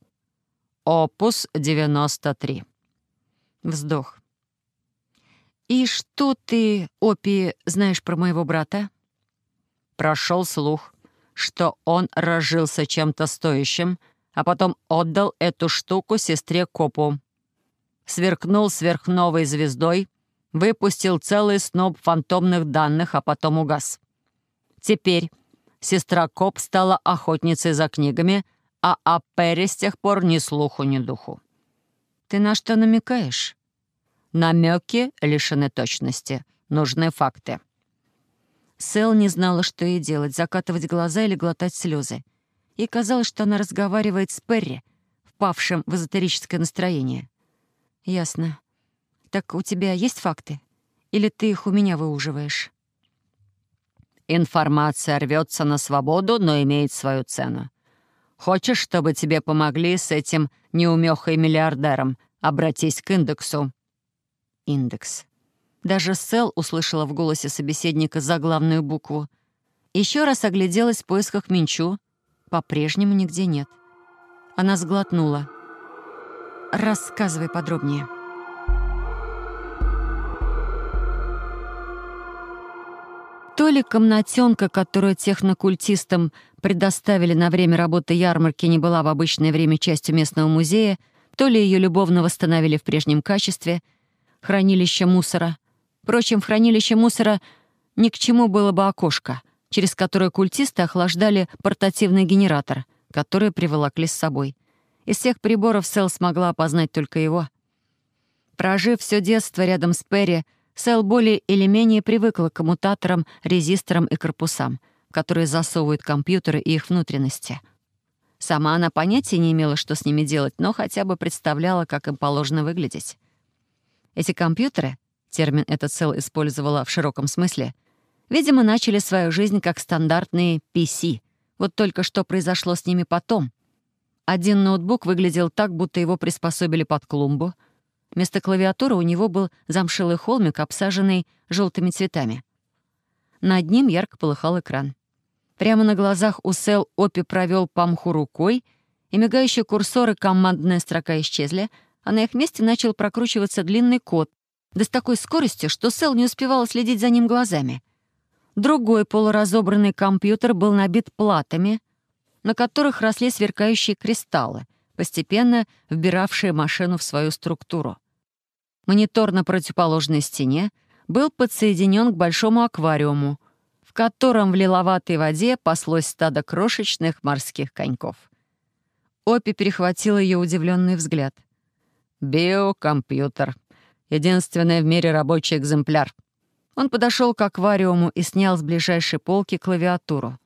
«Опус 93». Вздох. «И что ты, Опи, знаешь про моего брата?» Прошел слух, что он разжился чем-то стоящим, а потом отдал эту штуку сестре Копу. Сверкнул сверхновой звездой, выпустил целый сноп фантомных данных, а потом угас. Теперь сестра Коп стала охотницей за книгами, а о Перри с тех пор ни слуху, ни духу. «Ты на что намекаешь?» «Намеки лишены точности. Нужны факты». Сэл не знала, что ей делать — закатывать глаза или глотать слезы. Ей казалось, что она разговаривает с Перри, впавшим в эзотерическое настроение. «Ясно. Так у тебя есть факты? Или ты их у меня выуживаешь?» «Информация рвется на свободу, но имеет свою цену. Хочешь, чтобы тебе помогли с этим неумехой-миллиардером? Обратись к индексу». «Индекс. Даже Сэл услышала в голосе собеседника заглавную букву. Еще раз огляделась в поисках Минчу. По-прежнему нигде нет. Она сглотнула. «Рассказывай подробнее». То ли комнатенка, которую технокультистам предоставили на время работы ярмарки, не была в обычное время частью местного музея, то ли ее любовно восстановили в прежнем качестве — хранилище мусора — Впрочем, в хранилище мусора ни к чему было бы окошко, через которое культисты охлаждали портативный генератор, который приволокли с собой. Из всех приборов Сэл смогла опознать только его. Прожив все детство рядом с Перри, Сэл более или менее привыкла к коммутаторам, резисторам и корпусам, которые засовывают компьютеры и их внутренности. Сама она понятия не имела, что с ними делать, но хотя бы представляла, как им положено выглядеть. Эти компьютеры термин этот Сэл использовала в широком смысле, видимо, начали свою жизнь как стандартные PC. Вот только что произошло с ними потом. Один ноутбук выглядел так, будто его приспособили под клумбу. Вместо клавиатуры у него был замшилый холмик, обсаженный желтыми цветами. Над ним ярко полыхал экран. Прямо на глазах у Сэл Опи провел по мху рукой, и мигающие курсоры командная строка исчезли, а на их месте начал прокручиваться длинный код, да с такой скоростью, что Сэл не успевала следить за ним глазами. Другой полуразобранный компьютер был набит платами, на которых росли сверкающие кристаллы, постепенно вбиравшие машину в свою структуру. Монитор на противоположной стене был подсоединен к большому аквариуму, в котором в лиловатой воде паслось стадо крошечных морских коньков. Опи перехватила ее удивленный взгляд. «Биокомпьютер», Единственный в мире рабочий экземпляр. Он подошел к аквариуму и снял с ближайшей полки клавиатуру.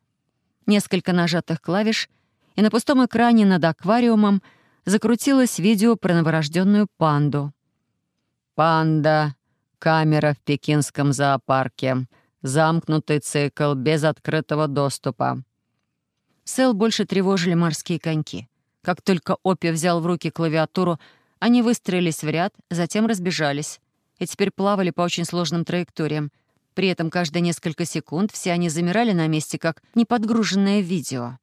Несколько нажатых клавиш, и на пустом экране над аквариумом закрутилось видео про новорожденную панду. «Панда. Камера в пекинском зоопарке. Замкнутый цикл, без открытого доступа». Сэл больше тревожили морские коньки. Как только Опи взял в руки клавиатуру, они выстроились в ряд, затем разбежались. И теперь плавали по очень сложным траекториям. При этом каждые несколько секунд все они замирали на месте, как неподгруженное видео.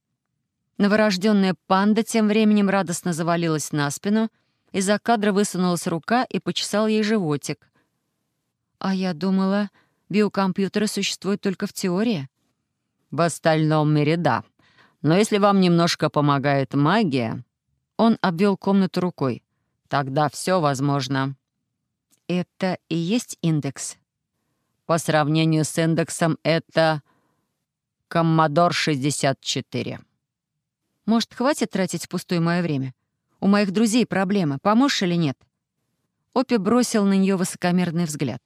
Новорожденная панда тем временем радостно завалилась на спину, из-за кадра высунулась рука и почесал ей животик. «А я думала, биокомпьютеры существуют только в теории». «В остальном мире — да. Но если вам немножко помогает магия...» Он обвел комнату рукой. Тогда все возможно. Это и есть индекс? По сравнению с индексом это Коммодор 64. Может, хватит тратить впустую мое время? У моих друзей проблемы. Поможешь или нет?» Опи бросил на нее высокомерный взгляд.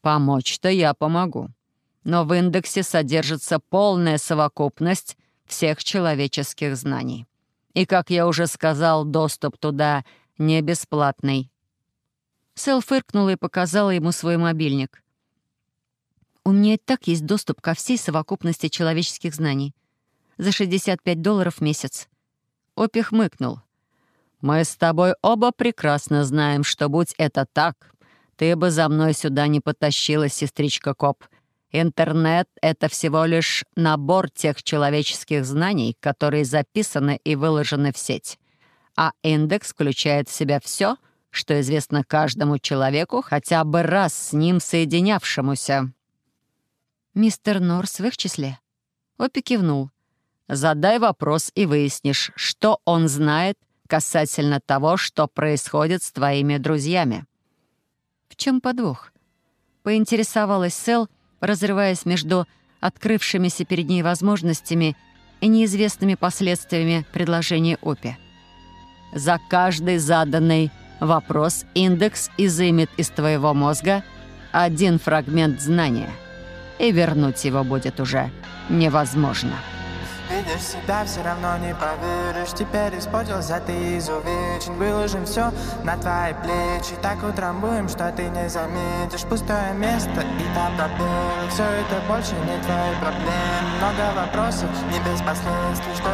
«Помочь-то я помогу. Но в индексе содержится полная совокупность всех человеческих знаний. И, как я уже сказал, доступ туда не бесплатный». Сэл фыркнула и показала ему свой мобильник. «У меня и так есть доступ ко всей совокупности человеческих знаний. За 65 долларов в месяц». Опи хмыкнул. «Мы с тобой оба прекрасно знаем, что будь это так, ты бы за мной сюда не потащила, сестричка Коп. Интернет — это всего лишь набор тех человеческих знаний, которые записаны и выложены в сеть. А индекс включает в себя все, что известно каждому человеку, хотя бы раз с ним соединявшемуся. «Мистер Норс в их числе?» Опи кивнул. «Задай вопрос и выяснишь, что он знает касательно того, что происходит с твоими друзьями». «В чем подвох?» Поинтересовалась Сэл, разрываясь между открывшимися перед ней возможностями и неизвестными последствиями предложения Опи. «За каждый заданный вопрос индекс изымет из твоего мозга один фрагмент знания, и вернуть его будет уже невозможно». Видишь себя, все равно не поверишь. Теперь испортился ты изувечен Выложим все на твои плечи. Так утрамбуем, что ты не заметишь. Пустое место и там пробелы. Все это больше не твои проблемы. Много вопросов, не без последствий. Что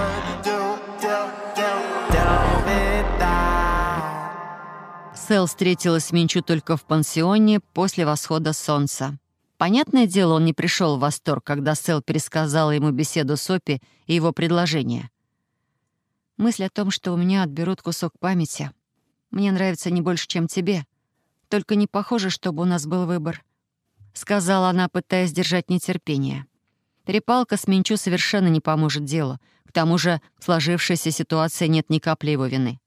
беда. Сэл встретилась с Минчу только в пансионе после восхода солнца. Понятное дело, он не пришел в восторг, когда Сэл пересказала ему беседу с Опи и его предложение. Мысль о том, что у меня отберут кусок памяти, мне нравится не больше, чем тебе. Только не похоже, чтобы у нас был выбор. Сказала она, пытаясь держать нетерпение. Перепалка с Минчу совершенно не поможет делу. К тому же в сложившейся ситуации нет ни капли его вины.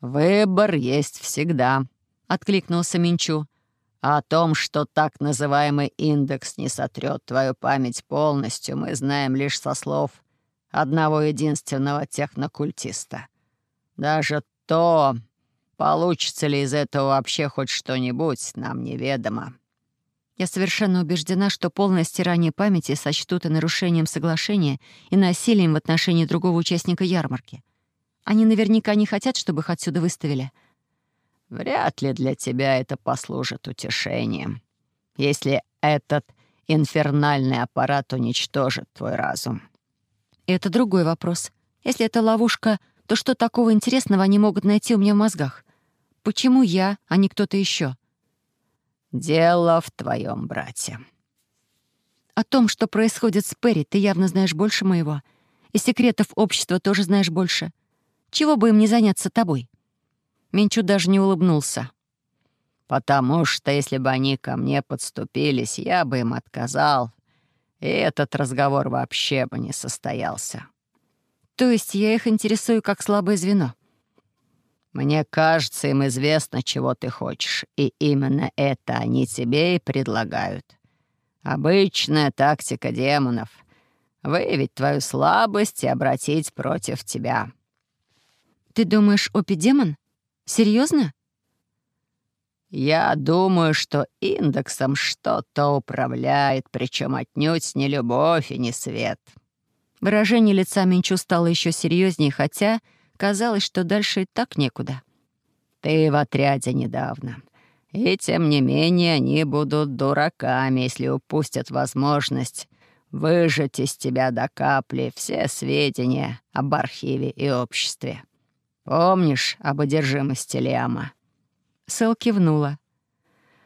«Выбор есть всегда», — откликнулся Минчу. О том, что так называемый индекс не сотрет твою память полностью, мы знаем лишь со слов одного единственного технокультиста. Даже то, получится ли из этого вообще хоть что-нибудь, нам неведомо. Я совершенно убеждена, что полное стирание памяти сочтут и нарушением соглашения и насилием в отношении другого участника ярмарки. Они наверняка не хотят, чтобы их отсюда выставили — Вряд ли для тебя это послужит утешением, если этот инфернальный аппарат уничтожит твой разум. Это другой вопрос. Если это ловушка, то что такого интересного они могут найти у меня в мозгах? Почему я, а не кто-то еще? Дело в твоем брате. О том, что происходит с Перри, ты явно знаешь больше моего. И секретов общества тоже знаешь больше. Чего бы им не заняться тобой? Минчу даже не улыбнулся. «Потому что если бы они ко мне подступились, я бы им отказал, и этот разговор вообще бы не состоялся». «То есть я их интересую как слабое звено?» «Мне кажется, им известно, чего ты хочешь, и именно это они тебе и предлагают. Обычная тактика демонов — выявить твою слабость и обратить против тебя». «Ты думаешь, Опи демон?» Серьезно? Я думаю, что индексом что-то управляет, причем отнюдь не любовь и не свет. Выражение лица Минчу стало еще серьезнее, хотя казалось, что дальше и так некуда. Ты в отряде недавно. И тем не менее они будут дураками, если упустят возможность выжать из тебя до капли все сведения об архиве и обществе. Помнишь об одержимости Лиама?» Сэл кивнула.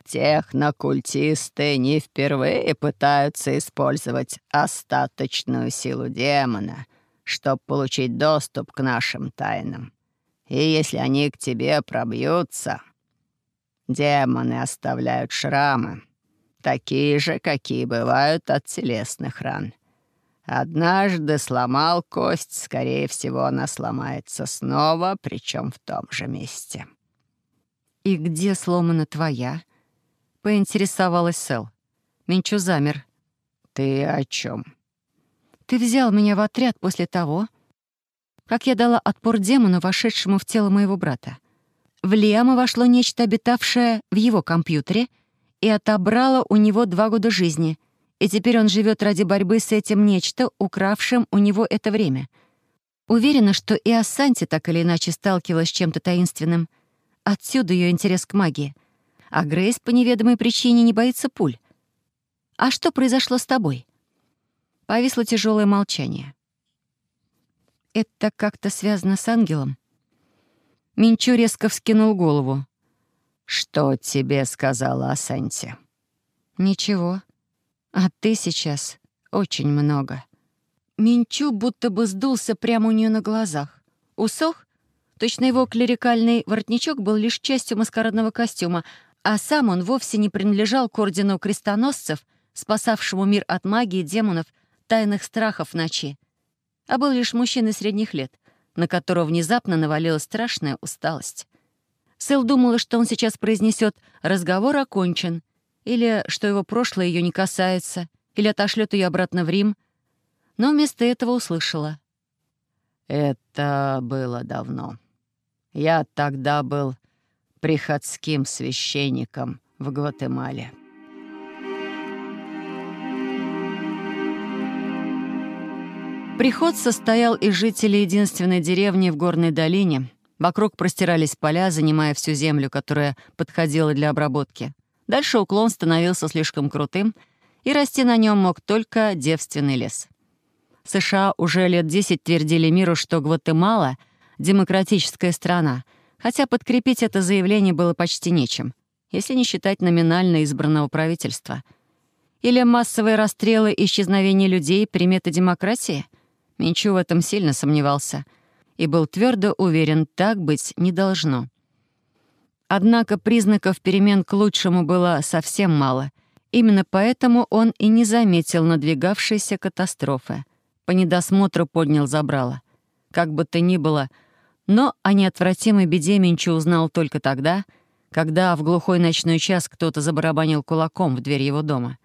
«Технокультисты не впервые пытаются использовать остаточную силу демона, чтобы получить доступ к нашим тайнам. И если они к тебе пробьются, демоны оставляют шрамы, такие же, какие бывают от телесных ран. Однажды сломал кость, скорее всего, она сломается снова, причем в том же месте. «И где сломана твоя?» — поинтересовалась Сэл. Минчу замер. «Ты о чем? «Ты взял меня в отряд после того, как я дала отпор демону, вошедшему в тело моего брата. В Лиама вошло нечто, обитавшее в его компьютере, и отобрало у него два года жизни, и теперь он живет ради борьбы с этим нечто, укравшим у него это время. Уверена, что и Ассанти так или иначе сталкивалась с чем-то таинственным. Отсюда ее интерес к магии. А Грейс по неведомой причине не боится пуль. «А что произошло с тобой?» Повисло тяжелое молчание. «Это как-то связано с ангелом?» Минчу резко вскинул голову. «Что тебе сказала Асанти?» «Ничего. А ты сейчас очень много». Минчу будто бы сдулся прямо у нее на глазах. Усох? Точно его клерикальный воротничок был лишь частью маскарадного костюма, а сам он вовсе не принадлежал к ордену крестоносцев, спасавшему мир от магии, демонов, тайных страхов ночи, а был лишь мужчиной средних лет, на которого внезапно навалилась страшная усталость. Сэл думала, что он сейчас произнесет «разговор окончен», или что его прошлое ее не касается, или отошлет ее обратно в Рим, но вместо этого услышала. «Это было давно. Я тогда был приходским священником в Гватемале». Приход состоял из жителей единственной деревни в горной долине. Вокруг простирались поля, занимая всю землю, которая подходила для обработки. Дальше уклон становился слишком крутым, и расти на нем мог только девственный лес. США уже лет 10 твердили миру, что Гватемала — демократическая страна, хотя подкрепить это заявление было почти нечем, если не считать номинально избранного правительства. Или массовые расстрелы и исчезновение людей — приметы демократии — Минчу в этом сильно сомневался и был твердо уверен, так быть не должно. Однако признаков перемен к лучшему было совсем мало. Именно поэтому он и не заметил надвигавшейся катастрофы. По недосмотру поднял забрало. Как бы то ни было, но о неотвратимой беде Минчу узнал только тогда, когда в глухой ночной час кто-то забарабанил кулаком в дверь его дома.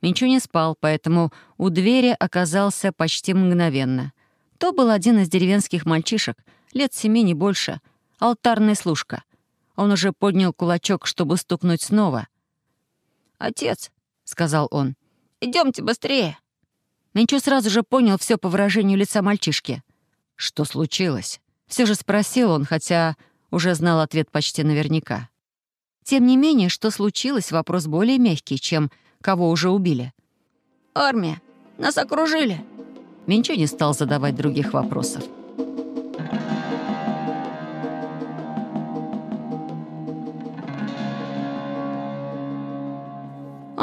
Минчу не спал, поэтому у двери оказался почти мгновенно. То был один из деревенских мальчишек, лет семи, не больше, алтарный служка. Он уже поднял кулачок, чтобы стукнуть снова. «Отец», — сказал он, — «идемте быстрее». Минчу сразу же понял все по выражению лица мальчишки. «Что случилось?» Все же спросил он, хотя уже знал ответ почти наверняка. Тем не менее, что случилось, вопрос более мягкий, чем кого уже убили. «Армия! Нас окружили!» Минчо не стал задавать других вопросов.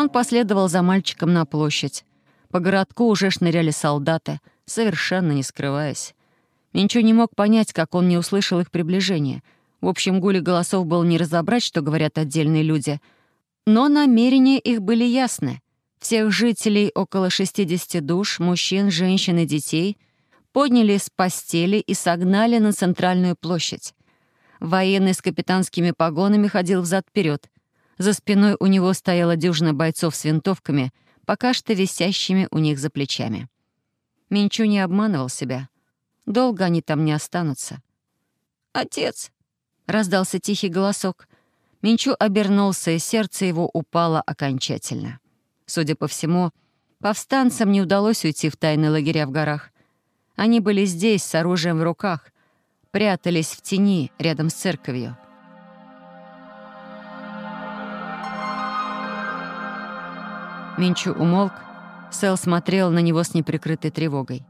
Он последовал за мальчиком на площадь. По городку уже шныряли солдаты, совершенно не скрываясь. Минчо не мог понять, как он не услышал их приближения. В общем гуле голосов было не разобрать, что говорят отдельные люди — но намерения их были ясны. Всех жителей, около 60 душ, мужчин, женщин и детей, подняли с постели и согнали на центральную площадь. Военный с капитанскими погонами ходил взад вперед. За спиной у него стояла дюжина бойцов с винтовками, пока что висящими у них за плечами. Минчу не обманывал себя. Долго они там не останутся. «Отец!» — раздался тихий голосок. Минчу обернулся, и сердце его упало окончательно. Судя по всему, повстанцам не удалось уйти в тайные лагеря в горах. Они были здесь, с оружием в руках, прятались в тени рядом с церковью. Минчу умолк, Сэл смотрел на него с неприкрытой тревогой.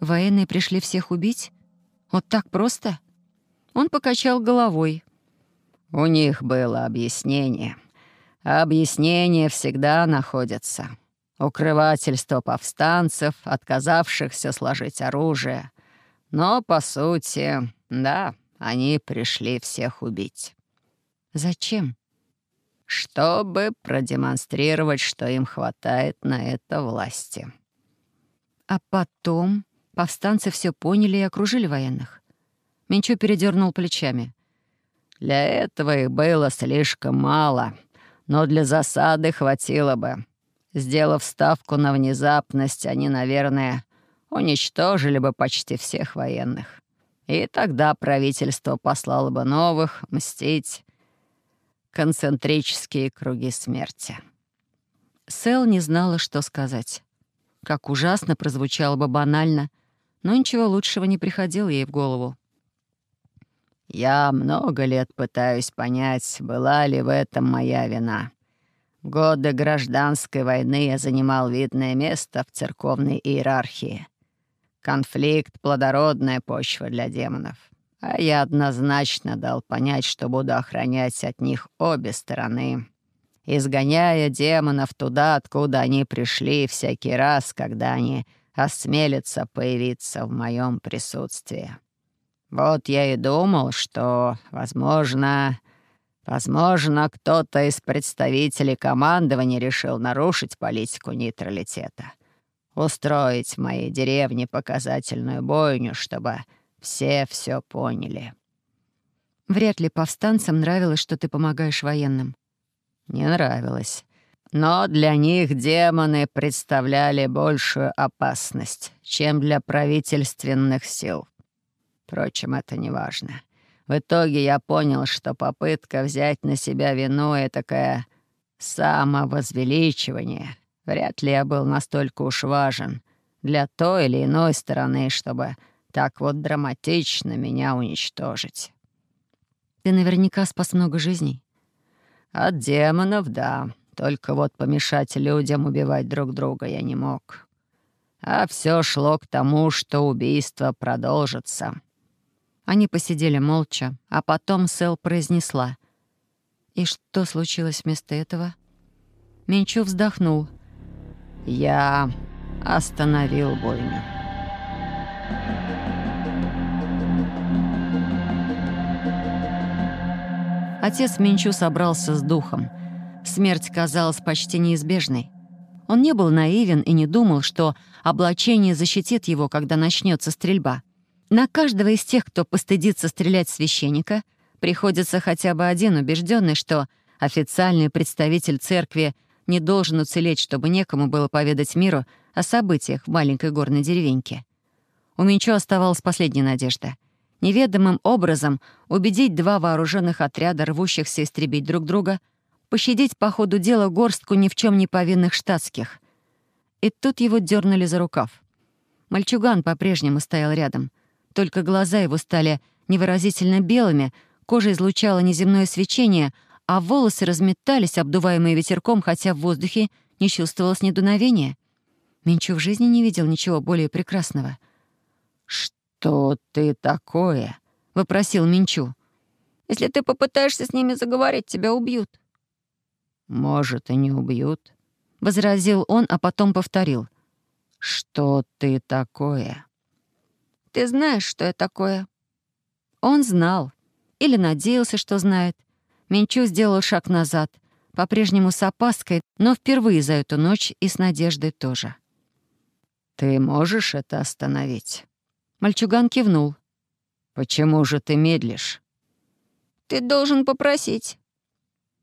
«Военные пришли всех убить? Вот так просто?» Он покачал головой, у них было объяснение. объяснения всегда находятся. Укрывательство повстанцев, отказавшихся сложить оружие. Но, по сути, да, они пришли всех убить. Зачем? Чтобы продемонстрировать, что им хватает на это власти. А потом повстанцы все поняли и окружили военных. Минчу передернул плечами. Для этого их было слишком мало, но для засады хватило бы. Сделав ставку на внезапность, они, наверное, уничтожили бы почти всех военных. И тогда правительство послало бы новых мстить концентрические круги смерти. Сэл не знала, что сказать. Как ужасно прозвучало бы банально, но ничего лучшего не приходило ей в голову. «Я много лет пытаюсь понять, была ли в этом моя вина. В годы гражданской войны я занимал видное место в церковной иерархии. Конфликт — плодородная почва для демонов. А я однозначно дал понять, что буду охранять от них обе стороны, изгоняя демонов туда, откуда они пришли всякий раз, когда они осмелятся появиться в моем присутствии. Вот я и думал, что, возможно, возможно, кто-то из представителей командования решил нарушить политику нейтралитета, устроить в моей деревне показательную бойню, чтобы все все поняли. Вряд ли повстанцам нравилось, что ты помогаешь военным. Не нравилось. Но для них демоны представляли большую опасность, чем для правительственных сил. Впрочем, это не важно. В итоге я понял, что попытка взять на себя вину — это такое самовозвеличивание. Вряд ли я был настолько уж важен для той или иной стороны, чтобы так вот драматично меня уничтожить. Ты наверняка спас много жизней. От демонов, да. Только вот помешать людям убивать друг друга я не мог. А все шло к тому, что убийство продолжится. Они посидели молча, а потом Сэл произнесла. «И что случилось вместо этого?» Менчу вздохнул. «Я остановил бойню». Отец Минчу собрался с духом. Смерть казалась почти неизбежной. Он не был наивен и не думал, что облачение защитит его, когда начнется стрельба. На каждого из тех, кто постыдится стрелять священника, приходится хотя бы один убежденный, что официальный представитель церкви не должен уцелеть, чтобы некому было поведать миру о событиях в маленькой горной деревеньке. У Минчо оставалась последняя надежда — неведомым образом убедить два вооруженных отряда, рвущихся истребить друг друга, пощадить по ходу дела горстку ни в чем не повинных штатских. И тут его дернули за рукав. Мальчуган по-прежнему стоял рядом, только глаза его стали невыразительно белыми, кожа излучала неземное свечение, а волосы разметались, обдуваемые ветерком, хотя в воздухе не чувствовалось ни дуновения. Минчу в жизни не видел ничего более прекрасного. «Что?» «Что ты такое?» — вопросил Минчу. «Если ты попытаешься с ними заговорить, тебя убьют». «Может, и не убьют», — возразил он, а потом повторил. «Что ты такое?» «Ты знаешь, что я такое?» Он знал. Или надеялся, что знает. Минчу сделал шаг назад, по-прежнему с опаской, но впервые за эту ночь и с надеждой тоже. «Ты можешь это остановить?» Мальчуган кивнул. «Почему же ты медлишь?» «Ты должен попросить».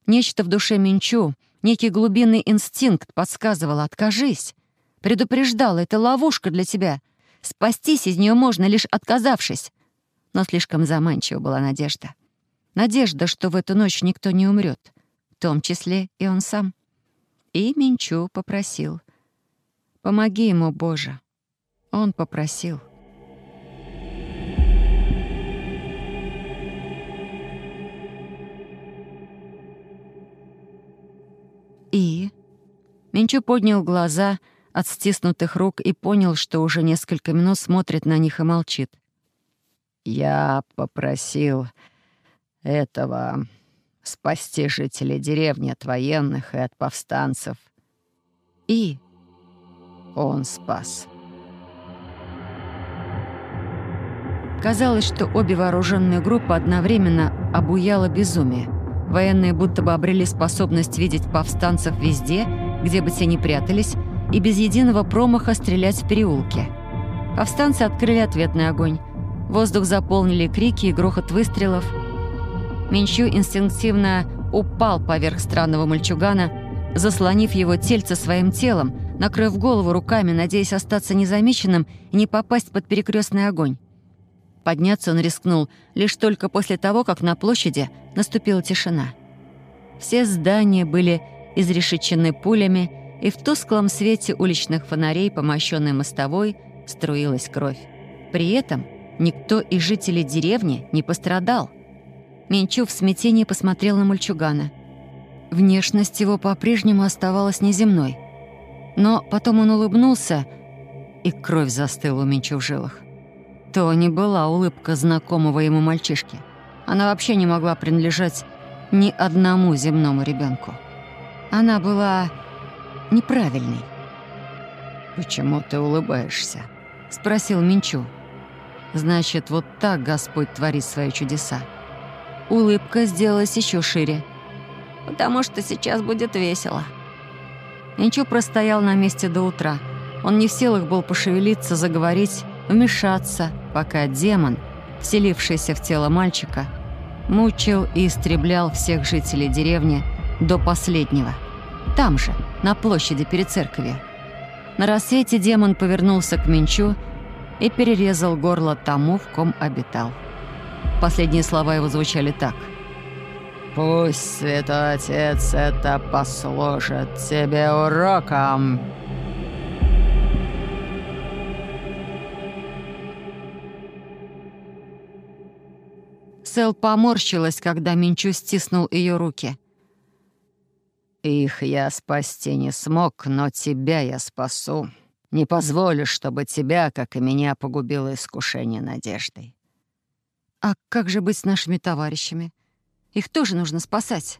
Нечто в душе Минчу, некий глубинный инстинкт подсказывал «откажись». Предупреждал, это ловушка для тебя. Спастись из нее можно, лишь отказавшись. Но слишком заманчива была надежда. Надежда, что в эту ночь никто не умрет, в том числе и он сам. И Минчу попросил. «Помоги ему, Боже». Он попросил. «И?» Минчу поднял глаза от стиснутых рук и понял, что уже несколько минут смотрит на них и молчит. «Я попросил этого спасти жителей деревни от военных и от повстанцев. И он спас». Казалось, что обе вооруженные группы одновременно обуяло безумие. Военные будто бы обрели способность видеть повстанцев везде, где бы те ни прятались, и без единого промаха стрелять в переулке. Повстанцы открыли ответный огонь. Воздух заполнили крики и грохот выстрелов. Менщу инстинктивно упал поверх странного мальчугана, заслонив его тельце своим телом, накрыв голову руками, надеясь остаться незамеченным и не попасть под перекрестный огонь. Подняться он рискнул лишь только после того, как на площади наступила тишина. Все здания были изрешечены пулями, и в тусклом свете уличных фонарей, помощенной мостовой, струилась кровь. При этом никто из жителей деревни не пострадал. Менчу в смятении посмотрел на мальчугана. Внешность его по-прежнему оставалась неземной. Но потом он улыбнулся, и кровь застыла у Менчу в жилах. То не была улыбка знакомого ему мальчишки. Она вообще не могла принадлежать ни одному земному ребенку. Она была неправильной. «Почему ты улыбаешься?» — спросил Минчу. «Значит, вот так Господь творит свои чудеса». Улыбка сделалась еще шире. «Потому что сейчас будет весело». Минчу простоял на месте до утра. Он не в силах был пошевелиться, заговорить, вмешаться, пока демон, вселившийся в тело мальчика, мучил и истреблял всех жителей деревни до последнего. Там же, на площади перед церковью. На рассвете демон повернулся к Минчу и перерезал горло тому, в ком обитал. Последние слова его звучали так. «Пусть Святой Отец это послужит тебе уроком!» Сэл поморщилась, когда Минчу стиснул ее руки. «Их я спасти не смог, но тебя я спасу. Не позволю, чтобы тебя, как и меня, погубило искушение надеждой». «А как же быть с нашими товарищами? Их тоже нужно спасать».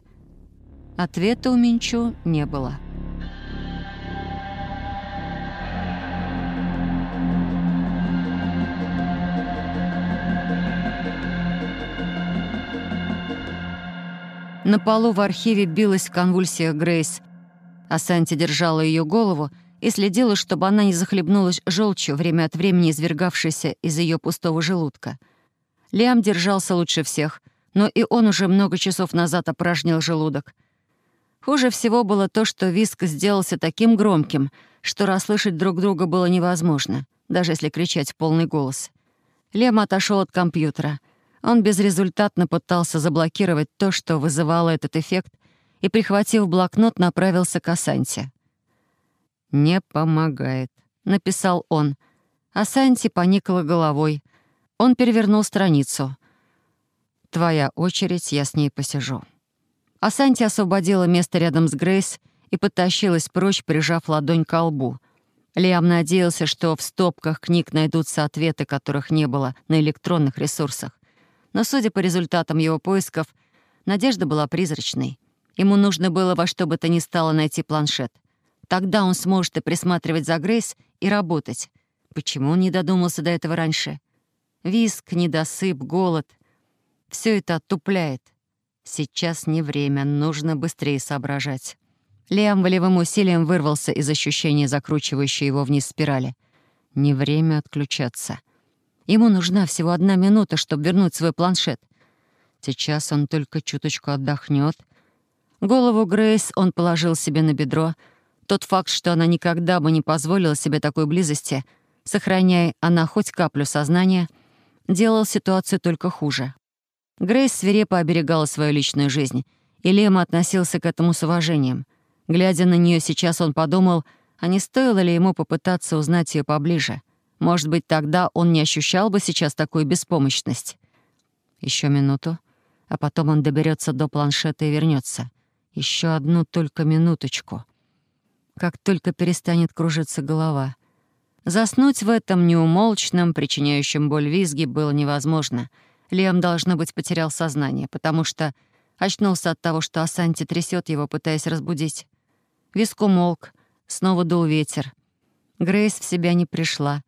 Ответа у Минчу не было. На полу в архиве билась в конвульсиях Грейс, а Санти держала ее голову и следила, чтобы она не захлебнулась желчью, время от времени извергавшейся из ее пустого желудка. Лиам держался лучше всех, но и он уже много часов назад опражнил желудок. Хуже всего было то, что виск сделался таким громким, что расслышать друг друга было невозможно, даже если кричать в полный голос. Лем отошел от компьютера — он безрезультатно пытался заблокировать то, что вызывало этот эффект, и, прихватив блокнот, направился к Асанте. «Не помогает», — написал он. Асанти поникла головой. Он перевернул страницу. «Твоя очередь, я с ней посижу». Асанти освободила место рядом с Грейс и потащилась прочь, прижав ладонь к лбу. Лиам надеялся, что в стопках книг найдутся ответы, которых не было на электронных ресурсах. Но, судя по результатам его поисков, надежда была призрачной. Ему нужно было во что бы то ни стало найти планшет. Тогда он сможет и присматривать за Грейс, и работать. Почему он не додумался до этого раньше? Виск, недосып, голод. Все это оттупляет. Сейчас не время, нужно быстрее соображать. Лиам волевым усилием вырвался из ощущения закручивающей его вниз спирали. Не время отключаться. Ему нужна всего одна минута, чтобы вернуть свой планшет. Сейчас он только чуточку отдохнет. Голову Грейс он положил себе на бедро. Тот факт, что она никогда бы не позволила себе такой близости, сохраняя она хоть каплю сознания, делал ситуацию только хуже. Грейс свирепо оберегала свою личную жизнь, и Лема относился к этому с уважением. Глядя на нее сейчас, он подумал, а не стоило ли ему попытаться узнать ее поближе — может быть, тогда он не ощущал бы сейчас такую беспомощность. Еще минуту, а потом он доберется до планшета и вернется. Еще одну только минуточку. Как только перестанет кружиться голова. Заснуть в этом неумолчном, причиняющем боль визге, было невозможно. Лиам, должно быть, потерял сознание, потому что очнулся от того, что Асанти трясет его, пытаясь разбудить. Виск умолк, снова дул ветер. Грейс в себя не пришла —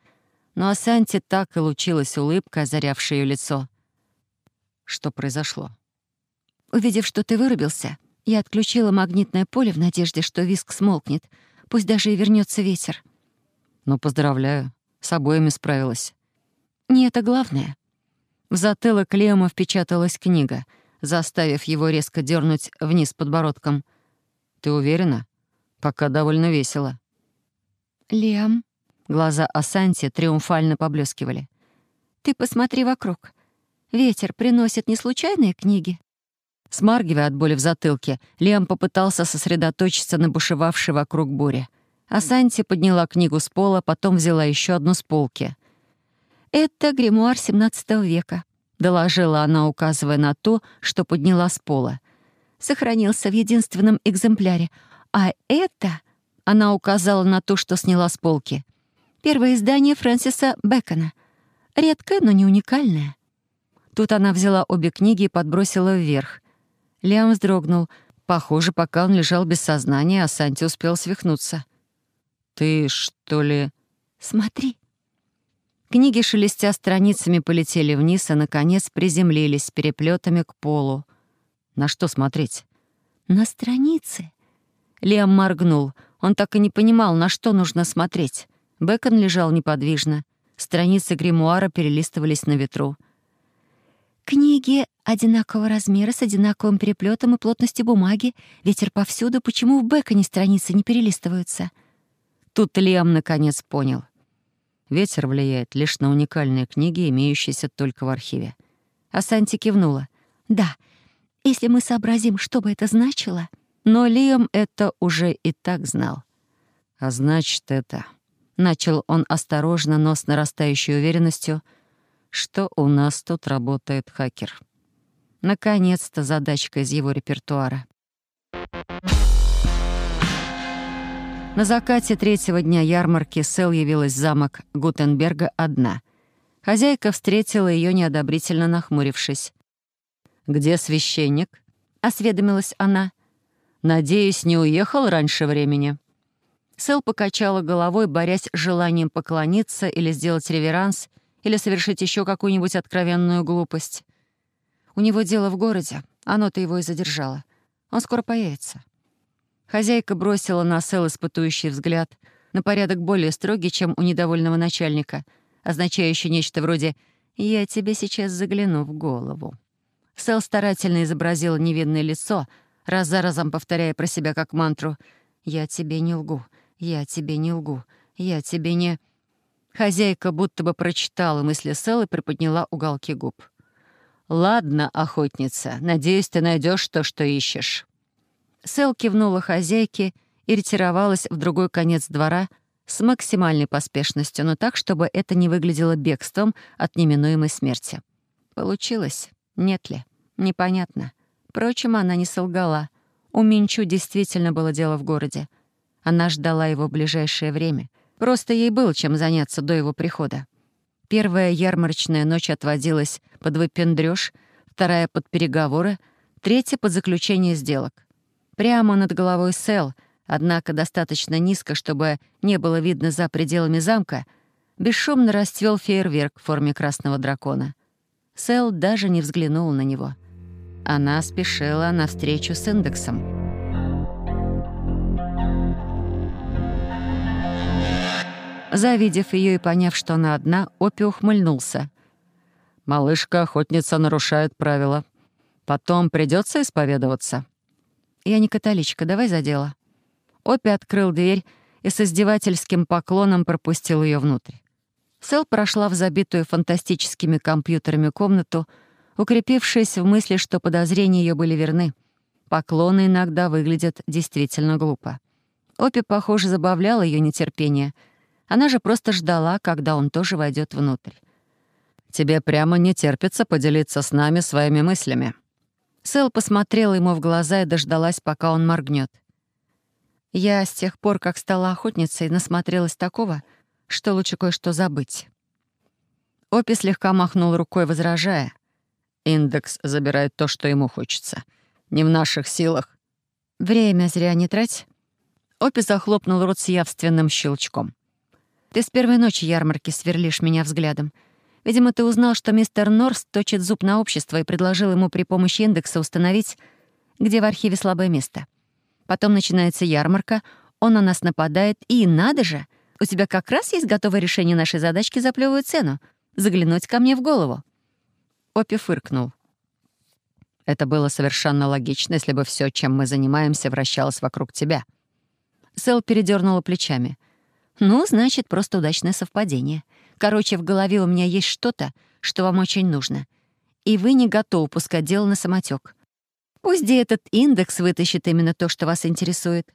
но Асанти так и лучилась улыбка, озарявшая ее лицо. Что произошло? Увидев, что ты вырубился, я отключила магнитное поле в надежде, что виск смолкнет, пусть даже и вернется ветер. Ну, поздравляю, с обоими справилась. Не это главное. В затылок Леома впечаталась книга, заставив его резко дернуть вниз подбородком. «Ты уверена? Пока довольно весело». «Лиам», глаза Асанти триумфально поблескивали. «ты посмотри вокруг. Ветер приносит не случайные книги?» Смаргивая от боли в затылке, Лиам попытался сосредоточиться на бушевавшей вокруг буре. Асанти подняла книгу с пола, потом взяла еще одну с полки. «Это гримуар XVII века», — доложила она, указывая на то, что подняла с пола. «Сохранился в единственном экземпляре. А это...» — она указала на то, что сняла с полки. «Первое издание Фрэнсиса Бэкона. Редкое, но не уникальное». Тут она взяла обе книги и подбросила вверх. Лиам вздрогнул. Похоже, пока он лежал без сознания, а Санти успел свихнуться. «Ты, что ли...» «Смотри». Книги, шелестя страницами, полетели вниз и, наконец, приземлились переплетами к полу. На что смотреть? «На страницы». Лиам моргнул. Он так и не понимал, на что нужно смотреть. Бекон лежал неподвижно. Страницы гримуара перелистывались на ветру. Книги одинакового размера, с одинаковым переплетом и плотностью бумаги. Ветер повсюду. Почему в Беконе страницы не перелистываются? Тут Лиам наконец понял. Ветер влияет лишь на уникальные книги, имеющиеся только в архиве. А Санти кивнула. «Да, если мы сообразим, что бы это значило...» Но Лиам это уже и так знал. «А значит, это...» Начал он осторожно, но с нарастающей уверенностью — что у нас тут работает хакер. Наконец-то задачка из его репертуара. На закате третьего дня ярмарки Сэл явилась в замок Гутенберга одна. Хозяйка встретила ее неодобрительно нахмурившись. «Где священник?» — осведомилась она. «Надеюсь, не уехал раньше времени?» Сэл покачала головой, борясь с желанием поклониться или сделать реверанс, или совершить еще какую-нибудь откровенную глупость. У него дело в городе, оно-то его и задержало. Он скоро появится. Хозяйка бросила на Сэл испытующий взгляд, на порядок более строгий, чем у недовольного начальника, означающий нечто вроде «я тебе сейчас загляну в голову». Сэл старательно изобразила невинное лицо, раз за разом повторяя про себя как мантру «Я тебе не лгу, я тебе не лгу, я тебе не...» Хозяйка будто бы прочитала мысли Сэл и приподняла уголки губ. «Ладно, охотница, надеюсь, ты найдешь то, что ищешь». Сэл кивнула хозяйке и ретировалась в другой конец двора с максимальной поспешностью, но так, чтобы это не выглядело бегством от неминуемой смерти. Получилось? Нет ли? Непонятно. Впрочем, она не солгала. У Минчу действительно было дело в городе. Она ждала его в ближайшее время — Просто ей было чем заняться до его прихода. Первая ярмарочная ночь отводилась под выпендрёж, вторая — под переговоры, третья — под заключение сделок. Прямо над головой Сэл, однако достаточно низко, чтобы не было видно за пределами замка, бесшумно расцвел фейерверк в форме красного дракона. Сэл даже не взглянула на него. Она спешила навстречу с индексом. Завидев ее и поняв, что она одна, Опи ухмыльнулся. «Малышка-охотница нарушает правила. Потом придется исповедоваться». «Я не католичка, давай за дело». Опи открыл дверь и с издевательским поклоном пропустил ее внутрь. Сэл прошла в забитую фантастическими компьютерами комнату, укрепившись в мысли, что подозрения ее были верны. Поклоны иногда выглядят действительно глупо. Опи, похоже, забавляла ее нетерпение — она же просто ждала, когда он тоже войдет внутрь. «Тебе прямо не терпится поделиться с нами своими мыслями». Сэл посмотрела ему в глаза и дождалась, пока он моргнет. Я с тех пор, как стала охотницей, насмотрелась такого, что лучше кое-что забыть. Опи слегка махнул рукой, возражая. «Индекс забирает то, что ему хочется. Не в наших силах». «Время зря не трать». Опи захлопнул рот с явственным щелчком. Ты с первой ночи ярмарки сверлишь меня взглядом. Видимо, ты узнал, что мистер Норс точит зуб на общество и предложил ему при помощи индекса установить, где в архиве слабое место. Потом начинается ярмарка, он на нас нападает, и надо же, у тебя как раз есть готовое решение нашей задачки за плевую цену — заглянуть ко мне в голову. Опи фыркнул. Это было совершенно логично, если бы все, чем мы занимаемся, вращалось вокруг тебя. Сэл передернула плечами — Ну, значит, просто удачное совпадение. Короче, в голове у меня есть что-то, что вам очень нужно. И вы не готовы пускать дело на самотек. Пусть и этот индекс вытащит именно то, что вас интересует.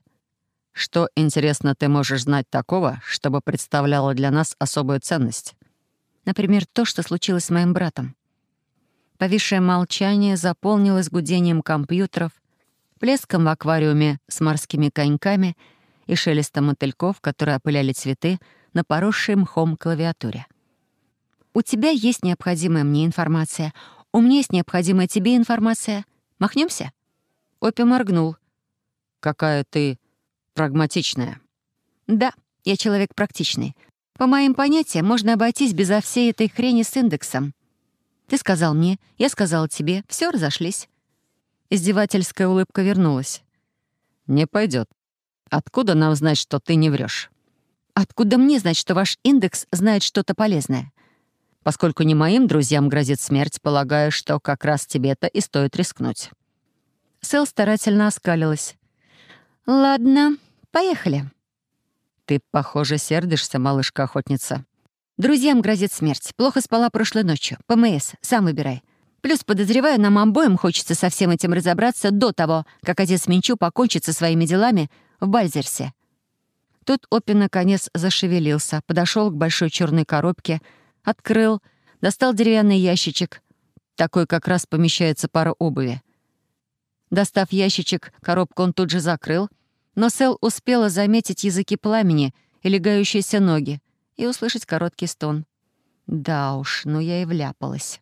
Что, интересно, ты можешь знать такого, чтобы представляло для нас особую ценность? Например, то, что случилось с моим братом. Повисшее молчание заполнилось гудением компьютеров, плеском в аквариуме с морскими коньками и шелестом мотыльков, которые опыляли цветы на поросшей мхом клавиатуре. «У тебя есть необходимая мне информация. У меня есть необходимая тебе информация. Махнемся? Опи моргнул. «Какая ты прагматичная». «Да, я человек практичный. По моим понятиям, можно обойтись безо всей этой хрени с индексом. Ты сказал мне, я сказала тебе, все разошлись». Издевательская улыбка вернулась. «Не пойдет. Откуда нам знать, что ты не врешь? «Откуда мне знать, что ваш индекс знает что-то полезное?» Поскольку не моим друзьям грозит смерть, полагаю, что как раз тебе-то и стоит рискнуть». Сэл старательно оскалилась. «Ладно, поехали». «Ты, похоже, сердишься, малышка-охотница». «Друзьям грозит смерть. Плохо спала прошлой ночью. ПМС. Сам выбирай. Плюс, подозреваю, нам обоим хочется со всем этим разобраться до того, как отец Минчу покончит со своими делами в Бальзерсе». Тут Опи наконец зашевелился, подошел к большой черной коробке, открыл, достал деревянный ящичек. Такой как раз помещается пара обуви. Достав ящичек, коробку он тут же закрыл, но Сэл успела заметить языки пламени и легающиеся ноги и услышать короткий стон. Да уж, ну я и вляпалась.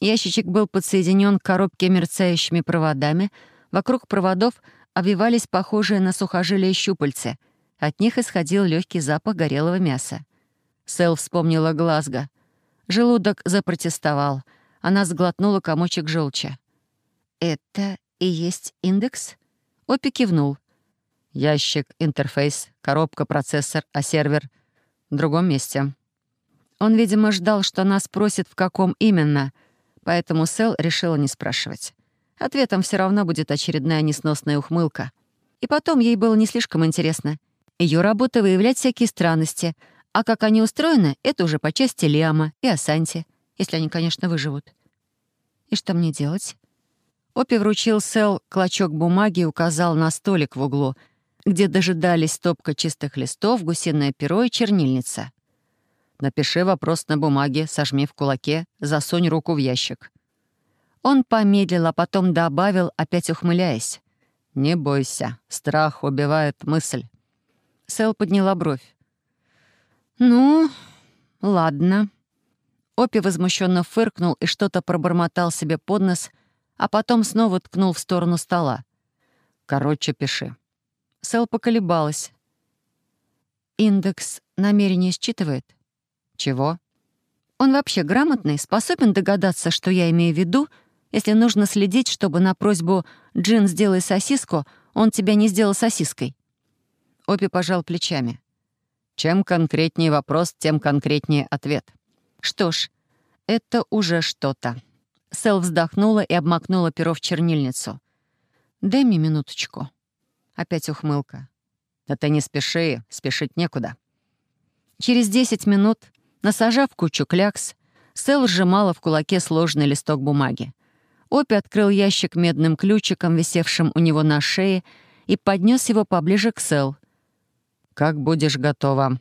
Ящичек был подсоединен к коробке мерцающими проводами. Вокруг проводов обвивались похожие на сухожилие щупальцы. От них исходил легкий запах горелого мяса. Сэл вспомнила Глазго. Желудок запротестовал. Она сглотнула комочек желча. «Это и есть индекс?» Опи кивнул. «Ящик, интерфейс, коробка, процессор, а сервер в другом месте». Он, видимо, ждал, что она спросит, в каком именно, поэтому Сэл решила не спрашивать. Ответом все равно будет очередная несносная ухмылка. И потом ей было не слишком интересно. Ее работа — выявлять всякие странности — а как они устроены, это уже по части Лиама и Асанти, если они, конечно, выживут. И что мне делать? Опи вручил Сэл клочок бумаги и указал на столик в углу, где дожидались стопка чистых листов, гусиное перо и чернильница. «Напиши вопрос на бумаге, сожми в кулаке, засунь руку в ящик». Он помедлил, а потом добавил, опять ухмыляясь. «Не бойся, страх убивает мысль». Сэл подняла бровь. «Ну, ладно». Опи возмущенно фыркнул и что-то пробормотал себе под нос, а потом снова ткнул в сторону стола. «Короче, пиши». Сэл поколебалась. «Индекс намерения считывает?» «Чего?» «Он вообще грамотный, способен догадаться, что я имею в виду, если нужно следить, чтобы на просьбу «Джин, сделай сосиску», он тебя не сделал сосиской?» Опи пожал плечами. Чем конкретнее вопрос, тем конкретнее ответ. Что ж, это уже что-то. Сэл вздохнула и обмакнула перо в чернильницу. «Дай мне минуточку». Опять ухмылка. «Да ты не спеши, спешить некуда». Через десять минут, насажав кучу клякс, Сэл сжимала в кулаке сложный листок бумаги. Опи открыл ящик медным ключиком, висевшим у него на шее, и поднес его поближе к Сэл. «Как будешь готова?»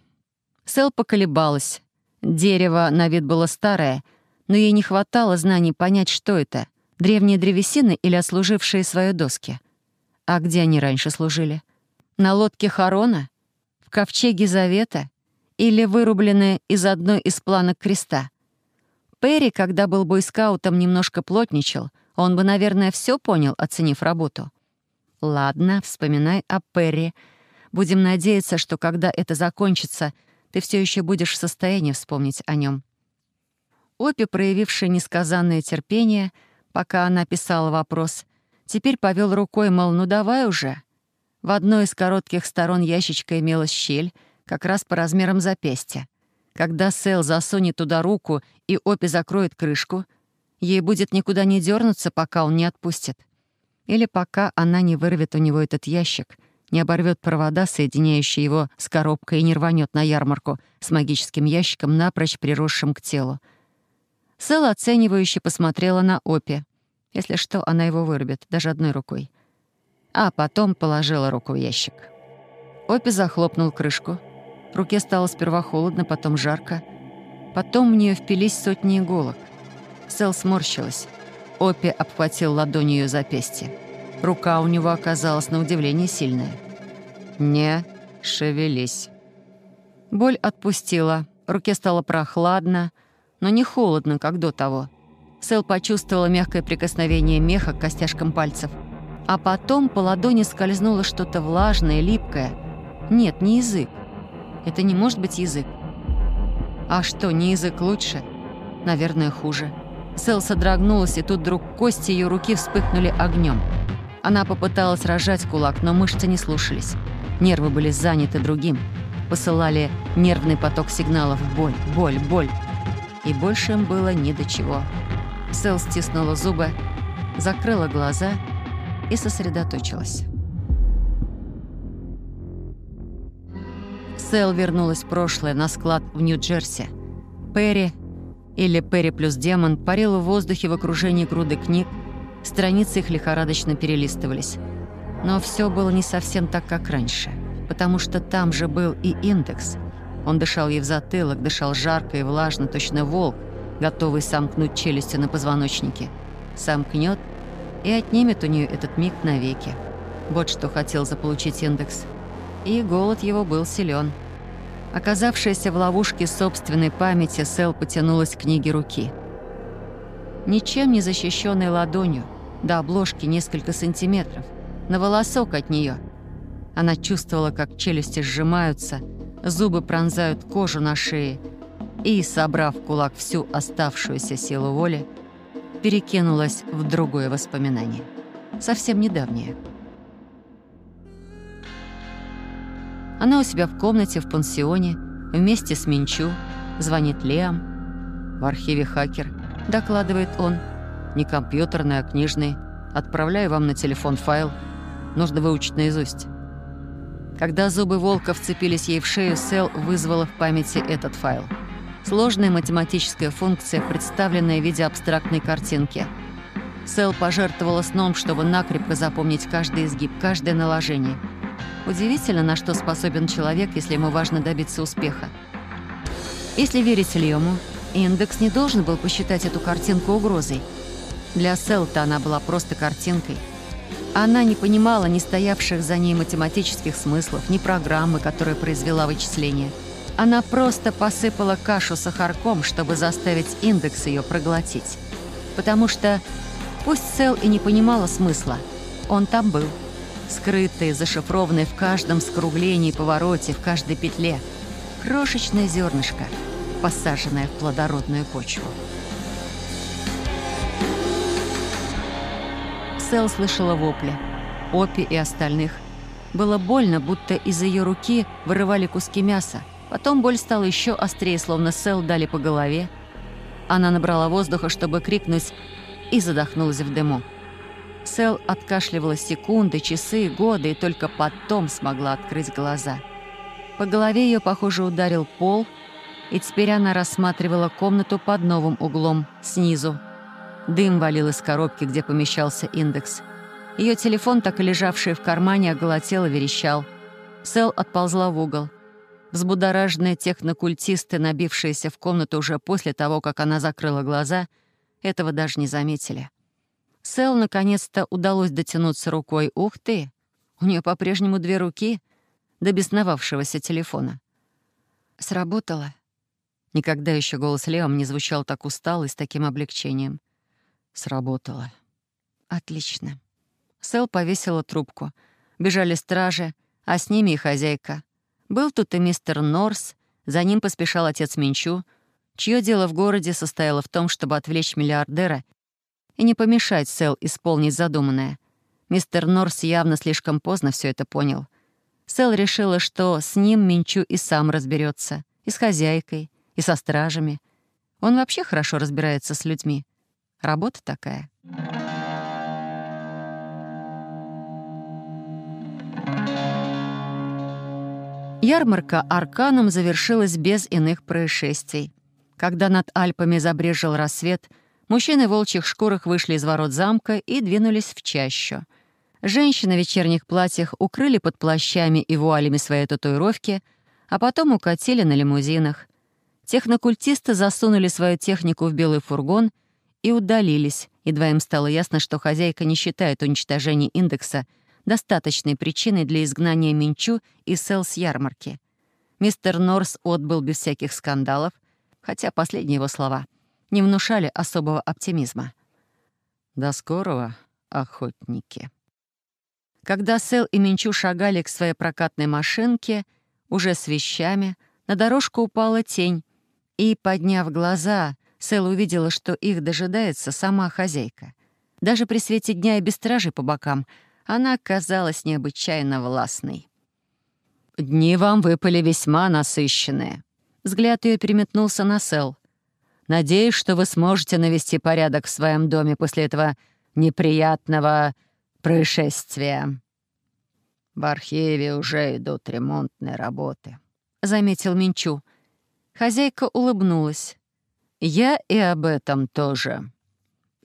Сэл поколебалась. Дерево на вид было старое, но ей не хватало знаний понять, что это — древние древесины или отслужившие свои доски. А где они раньше служили? На лодке Харона? В ковчеге Завета? Или вырубленные из одной из планок креста? Перри, когда был бойскаутом, немножко плотничал. Он бы, наверное, все понял, оценив работу. Ладно, вспоминай о Перри — Будем надеяться, что когда это закончится, ты все еще будешь в состоянии вспомнить о нем. Опи, проявившая несказанное терпение, пока она писала вопрос, теперь повел рукой, мол, ну давай уже. В одной из коротких сторон ящичка имелась щель, как раз по размерам запястья. Когда Сэл засунет туда руку и Опи закроет крышку, ей будет никуда не дернуться, пока он не отпустит. Или пока она не вырвет у него этот ящик — не оборвет провода, соединяющие его с коробкой, и не рванет на ярмарку с магическим ящиком, напрочь приросшим к телу. Сэл оценивающе посмотрела на Опи. Если что, она его вырубит, даже одной рукой. А потом положила руку в ящик. Опи захлопнул крышку. Руке стало сперва холодно, потом жарко. Потом в нее впились сотни иголок. Сэл сморщилась. Опи обхватил ладонью ее запястье. Рука у него оказалась на удивление сильная. «Не шевелись». Боль отпустила. Руке стало прохладно, но не холодно, как до того. Сэл почувствовала мягкое прикосновение меха к костяшкам пальцев. А потом по ладони скользнуло что-то влажное, липкое. Нет, не язык. Это не может быть язык. А что, не язык лучше? Наверное, хуже. Сэл содрогнулась, и тут вдруг кости ее руки вспыхнули огнем. Она попыталась рожать кулак, но мышцы не слушались. Нервы были заняты другим. Посылали нервный поток сигналов «боль, боль, боль». И больше им было ни до чего. Сэл стиснула зубы, закрыла глаза и сосредоточилась. Сэл вернулась в прошлое на склад в Нью-Джерси. Перри, или Перри плюс демон, парил в воздухе в окружении груды книг, страницы их лихорадочно перелистывались. Но все было не совсем так, как раньше, потому что там же был и индекс. Он дышал ей в затылок, дышал жарко и влажно, точно волк, готовый сомкнуть челюсти на позвоночнике. Сомкнет и отнимет у нее этот миг навеки. Вот что хотел заполучить индекс. И голод его был силен. Оказавшаяся в ловушке собственной памяти, Сэл потянулась к книге руки. Ничем не защищенной ладонью, до обложки несколько сантиметров, на волосок от нее. Она чувствовала, как челюсти сжимаются, зубы пронзают кожу на шее, и, собрав в кулак всю оставшуюся силу воли, перекинулась в другое воспоминание, совсем недавнее. Она у себя в комнате в пансионе, вместе с Минчу, звонит Леам. В архиве хакер, докладывает он, не компьютерный, а книжный. Отправляю вам на телефон файл. Нужно выучить наизусть. Когда зубы волка вцепились ей в шею, Сэл вызвала в памяти этот файл — Сложная математическая функция, представленная в виде абстрактной картинки. Сэл пожертвовала сном, чтобы накрепко запомнить каждый изгиб, каждое наложение. Удивительно, на что способен человек, если ему важно добиться успеха. Если верить Лему, индекс не должен был посчитать эту картинку угрозой. Для Сэл-то она была просто картинкой. Она не понимала ни стоявших за ней математических смыслов, ни программы, которая произвела вычисление – она просто посыпала кашу сахарком, чтобы заставить индекс ее проглотить. Потому что, пусть Сэл и не понимала смысла, он там был. Скрытый, зашифрованный в каждом скруглении, повороте, в каждой петле. Крошечное зернышко, посаженное в плодородную почву. Сэл слышала вопли. Опи и остальных. Было больно, будто из ее руки вырывали куски мяса. Потом боль стала еще острее, словно Сэл дали по голове. Она набрала воздуха, чтобы крикнуть, и задохнулась в дыму. Сэл откашливала секунды, часы, годы, и только потом смогла открыть глаза. По голове ее, похоже, ударил пол, и теперь она рассматривала комнату под новым углом, снизу. Дым валил из коробки, где помещался индекс. Ее телефон, так и лежавший в кармане, оголотел и верещал. Сэл отползла в угол. Взбудораженные технокультисты, набившиеся в комнату уже после того, как она закрыла глаза, этого даже не заметили. Сэл наконец-то удалось дотянуться рукой. Ух ты! У нее по-прежнему две руки до бесновавшегося телефона. Сработало. Никогда еще голос Леом не звучал так устало и с таким облегчением. Сработало. Отлично. Сэл повесила трубку. Бежали стражи, а с ними и хозяйка. Был тут и мистер Норс, за ним поспешал отец Минчу, чье дело в городе состояло в том, чтобы отвлечь миллиардера и не помешать Сэл исполнить задуманное. Мистер Норс явно слишком поздно все это понял. Сэл решила, что с ним Минчу и сам разберется, и с хозяйкой, и со стражами. Он вообще хорошо разбирается с людьми. Работа такая. Ярмарка Арканом завершилась без иных происшествий. Когда над Альпами забрежил рассвет, мужчины в волчьих шкурах вышли из ворот замка и двинулись в чащу. Женщины в вечерних платьях укрыли под плащами и вуалями свои татуировки, а потом укатили на лимузинах. Технокультисты засунули свою технику в белый фургон и удалились, едва им стало ясно, что хозяйка не считает уничтожение индекса — достаточной причиной для изгнания Минчу и Сэл с ярмарки. Мистер Норс отбыл без всяких скандалов, хотя последние его слова не внушали особого оптимизма. «До скорого, охотники». Когда Сэл и Минчу шагали к своей прокатной машинке, уже с вещами, на дорожку упала тень, и, подняв глаза, Сэл увидела, что их дожидается сама хозяйка. Даже при свете дня и без стражи по бокам — она казалась необычайно властной. «Дни вам выпали весьма насыщенные». Взгляд ее переметнулся на Сел. «Надеюсь, что вы сможете навести порядок в своем доме после этого неприятного происшествия». «В архиве уже идут ремонтные работы», — заметил Минчу. Хозяйка улыбнулась. «Я и об этом тоже».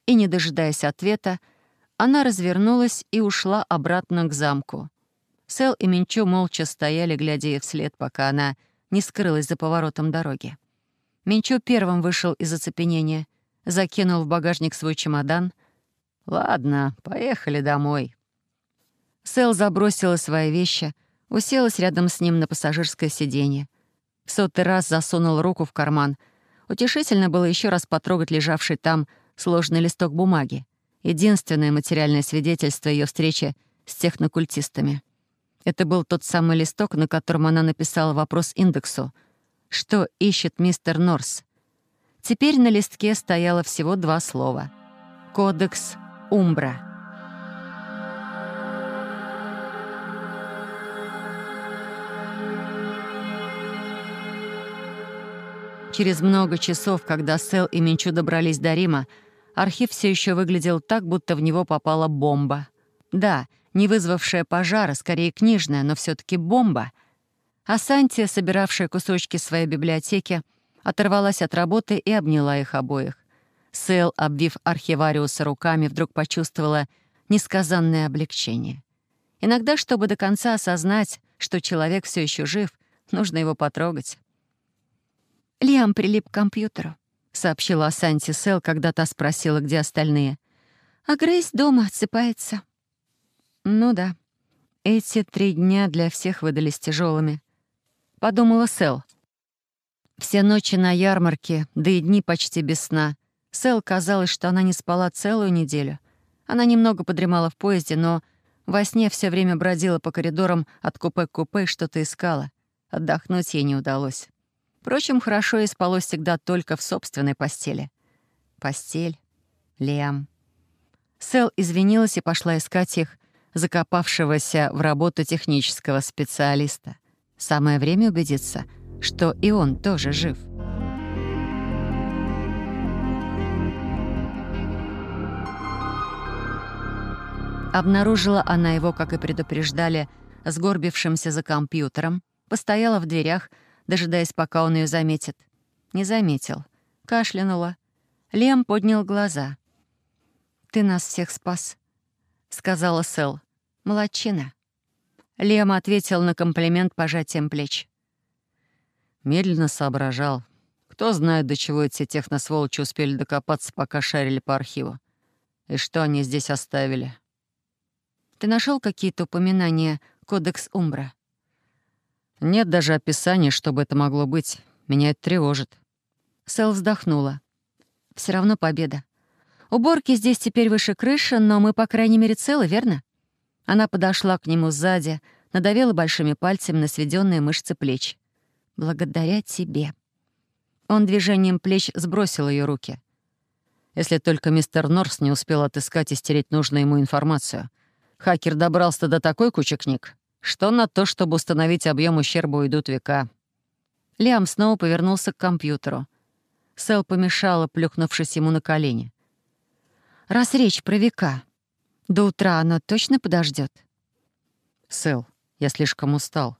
И, не дожидаясь ответа, она развернулась и ушла обратно к замку. Сэл и Минчо молча стояли, глядя ей вслед, пока она не скрылась за поворотом дороги. Минчо первым вышел из оцепенения, закинул в багажник свой чемодан. «Ладно, поехали домой». Сэл забросила свои вещи, уселась рядом с ним на пассажирское сиденье. В сотый раз засунул руку в карман. Утешительно было еще раз потрогать лежавший там сложный листок бумаги единственное материальное свидетельство ее встречи с технокультистами. Это был тот самый листок, на котором она написала вопрос индексу. «Что ищет мистер Норс?» Теперь на листке стояло всего два слова. «Кодекс Умбра». Через много часов, когда Сэл и Минчу добрались до Рима, Архив все еще выглядел так, будто в него попала бомба. Да, не вызвавшая пожара, скорее книжная, но все таки бомба. А Сантия, собиравшая кусочки своей библиотеки, оторвалась от работы и обняла их обоих. Сэл, обвив архивариуса руками, вдруг почувствовала несказанное облегчение. Иногда, чтобы до конца осознать, что человек все еще жив, нужно его потрогать. Лиам прилип к компьютеру. — сообщила Асанти Сел, когда та спросила, где остальные. «А Грейс дома отсыпается». «Ну да, эти три дня для всех выдались тяжелыми, подумала Сел. Все ночи на ярмарке, да и дни почти без сна. Сел казалось, что она не спала целую неделю. Она немного подремала в поезде, но во сне все время бродила по коридорам от купе к купе и что-то искала. Отдохнуть ей не удалось. Впрочем, хорошо и спалось всегда только в собственной постели. Постель, Лиам. Сэл извинилась и пошла искать их, закопавшегося в работу технического специалиста. Самое время убедиться, что и он тоже жив. Обнаружила она его, как и предупреждали, сгорбившимся за компьютером, постояла в дверях, дожидаясь, пока он ее заметит. Не заметил. Кашлянула. Лем поднял глаза. «Ты нас всех спас», — сказала Сэл. «Молодчина». Лем ответил на комплимент пожатием плеч. Медленно соображал. Кто знает, до чего эти техносволочи успели докопаться, пока шарили по архиву. И что они здесь оставили. «Ты нашел какие-то упоминания Кодекс Умбра?» Нет даже описания, чтобы это могло быть. Меня это тревожит». Сэл вздохнула. Все равно победа. Уборки здесь теперь выше крыши, но мы, по крайней мере, целы, верно?» Она подошла к нему сзади, надавила большими пальцами на сведенные мышцы плеч. «Благодаря тебе». Он движением плеч сбросил ее руки. Если только мистер Норс не успел отыскать и стереть нужную ему информацию. Хакер добрался до такой кучи книг, что на то, чтобы установить объем ущерба, уйдут века. Лиам снова повернулся к компьютеру. Сэл помешала, плюхнувшись ему на колени. «Раз речь про века, до утра она точно подождет. «Сэл, я слишком устал.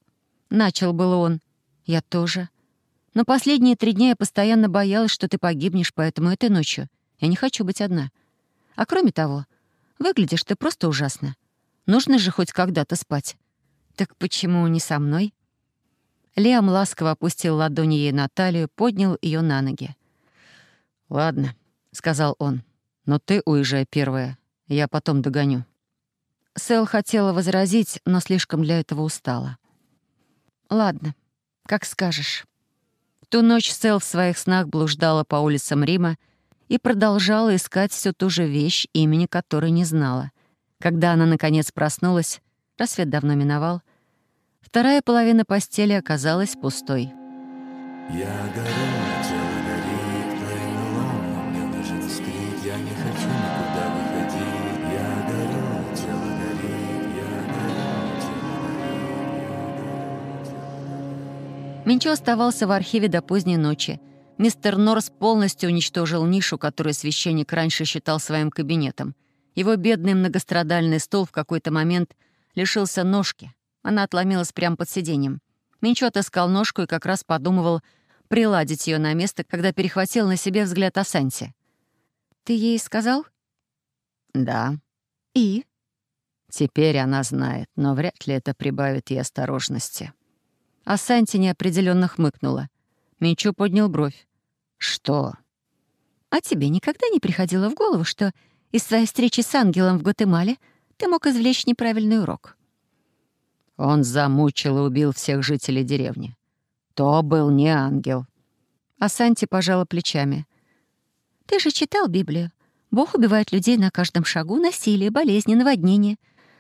Начал было он. Я тоже. Но последние три дня я постоянно боялась, что ты погибнешь, поэтому этой ночью я не хочу быть одна. А кроме того, выглядишь ты просто ужасно. Нужно же хоть когда-то спать. Так почему не со мной? Лиам ласково опустил ладони ей на талию, поднял ее на ноги. «Ладно», — сказал он, — «но ты уезжай первая, я потом догоню». Сэл хотела возразить, но слишком для этого устала. «Ладно, как скажешь». В ту ночь Сэл в своих снах блуждала по улицам Рима и продолжала искать всю ту же вещь, имени которой не знала. Когда она, наконец, проснулась, рассвет давно миновал, вторая половина постели оказалась пустой. Я горю, Минчо оставался в архиве до поздней ночи. Мистер Норс полностью уничтожил нишу, которую священник раньше считал своим кабинетом. Его бедный многострадальный стол в какой-то момент лишился ножки. Она отломилась прямо под сиденьем. Минчо отыскал ножку и как раз подумывал приладить ее на место, когда перехватил на себе взгляд Асанти. «Ты ей сказал?» «Да, «И?» теперь она знает, но вряд ли это прибавит ей осторожности». Асанти неопределенно хмыкнула. Минчо поднял бровь. «Что?» «А тебе никогда не приходило в голову, что из своей встречи с ангелом в Гватемале ты мог извлечь неправильный урок?» Он замучил и убил всех жителей деревни. То был не ангел. А Санти пожала плечами. «Ты же читал Библию. Бог убивает людей на каждом шагу, насилие, болезни, наводнение.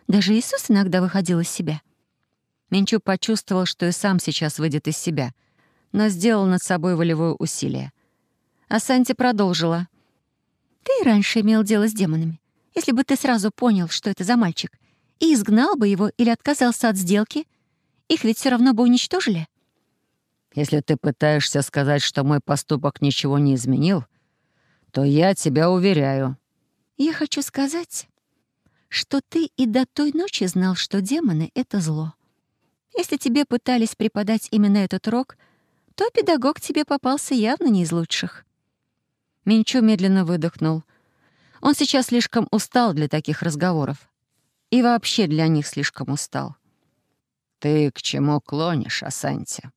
Даже Иисус иногда выходил из себя». Менчу почувствовал, что и сам сейчас выйдет из себя, но сделал над собой волевое усилие. А Санти продолжила. «Ты и раньше имел дело с демонами. Если бы ты сразу понял, что это за мальчик, и изгнал бы его или отказался от сделки, их ведь все равно бы уничтожили». Если ты пытаешься сказать, что мой поступок ничего не изменил, то я тебя уверяю. Я хочу сказать, что ты и до той ночи знал, что демоны — это зло. Если тебе пытались преподать именно этот урок, то педагог тебе попался явно не из лучших. Минчу медленно выдохнул. Он сейчас слишком устал для таких разговоров. И вообще для них слишком устал. Ты к чему клонишь, Асанти?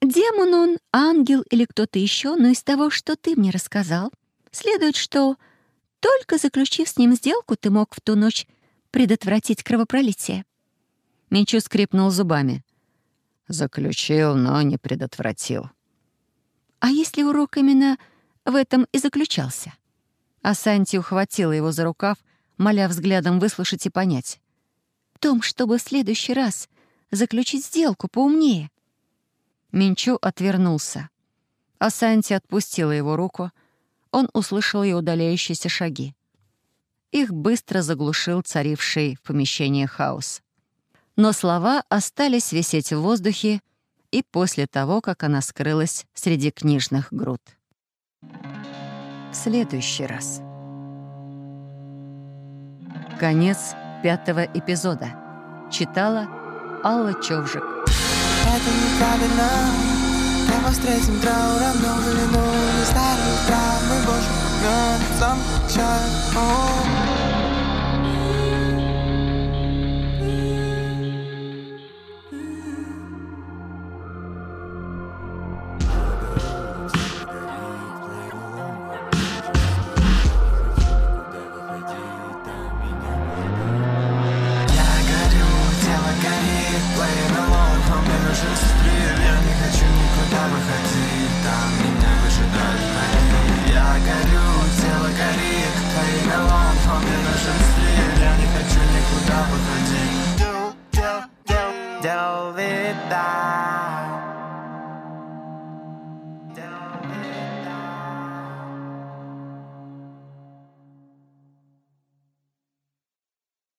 Демон он, ангел или кто-то еще, но из того, что ты мне рассказал, следует, что только заключив с ним сделку, ты мог в ту ночь предотвратить кровопролитие. Минчу скрипнул зубами. Заключил, но не предотвратил. А если урок именно в этом и заключался? А Санти ухватила его за рукав, моля взглядом выслушать и понять. В том, чтобы в следующий раз заключить сделку поумнее. Минчу отвернулся. А отпустила его руку. Он услышал ее удаляющиеся шаги. Их быстро заглушил царивший в помещении хаос. Но слова остались висеть в воздухе и после того, как она скрылась среди книжных груд. В следующий раз. Конец пятого эпизода. Читала Алла Човжик. Это неправильно Давай встретим трауром новую вину Не старых травм и больше концом чай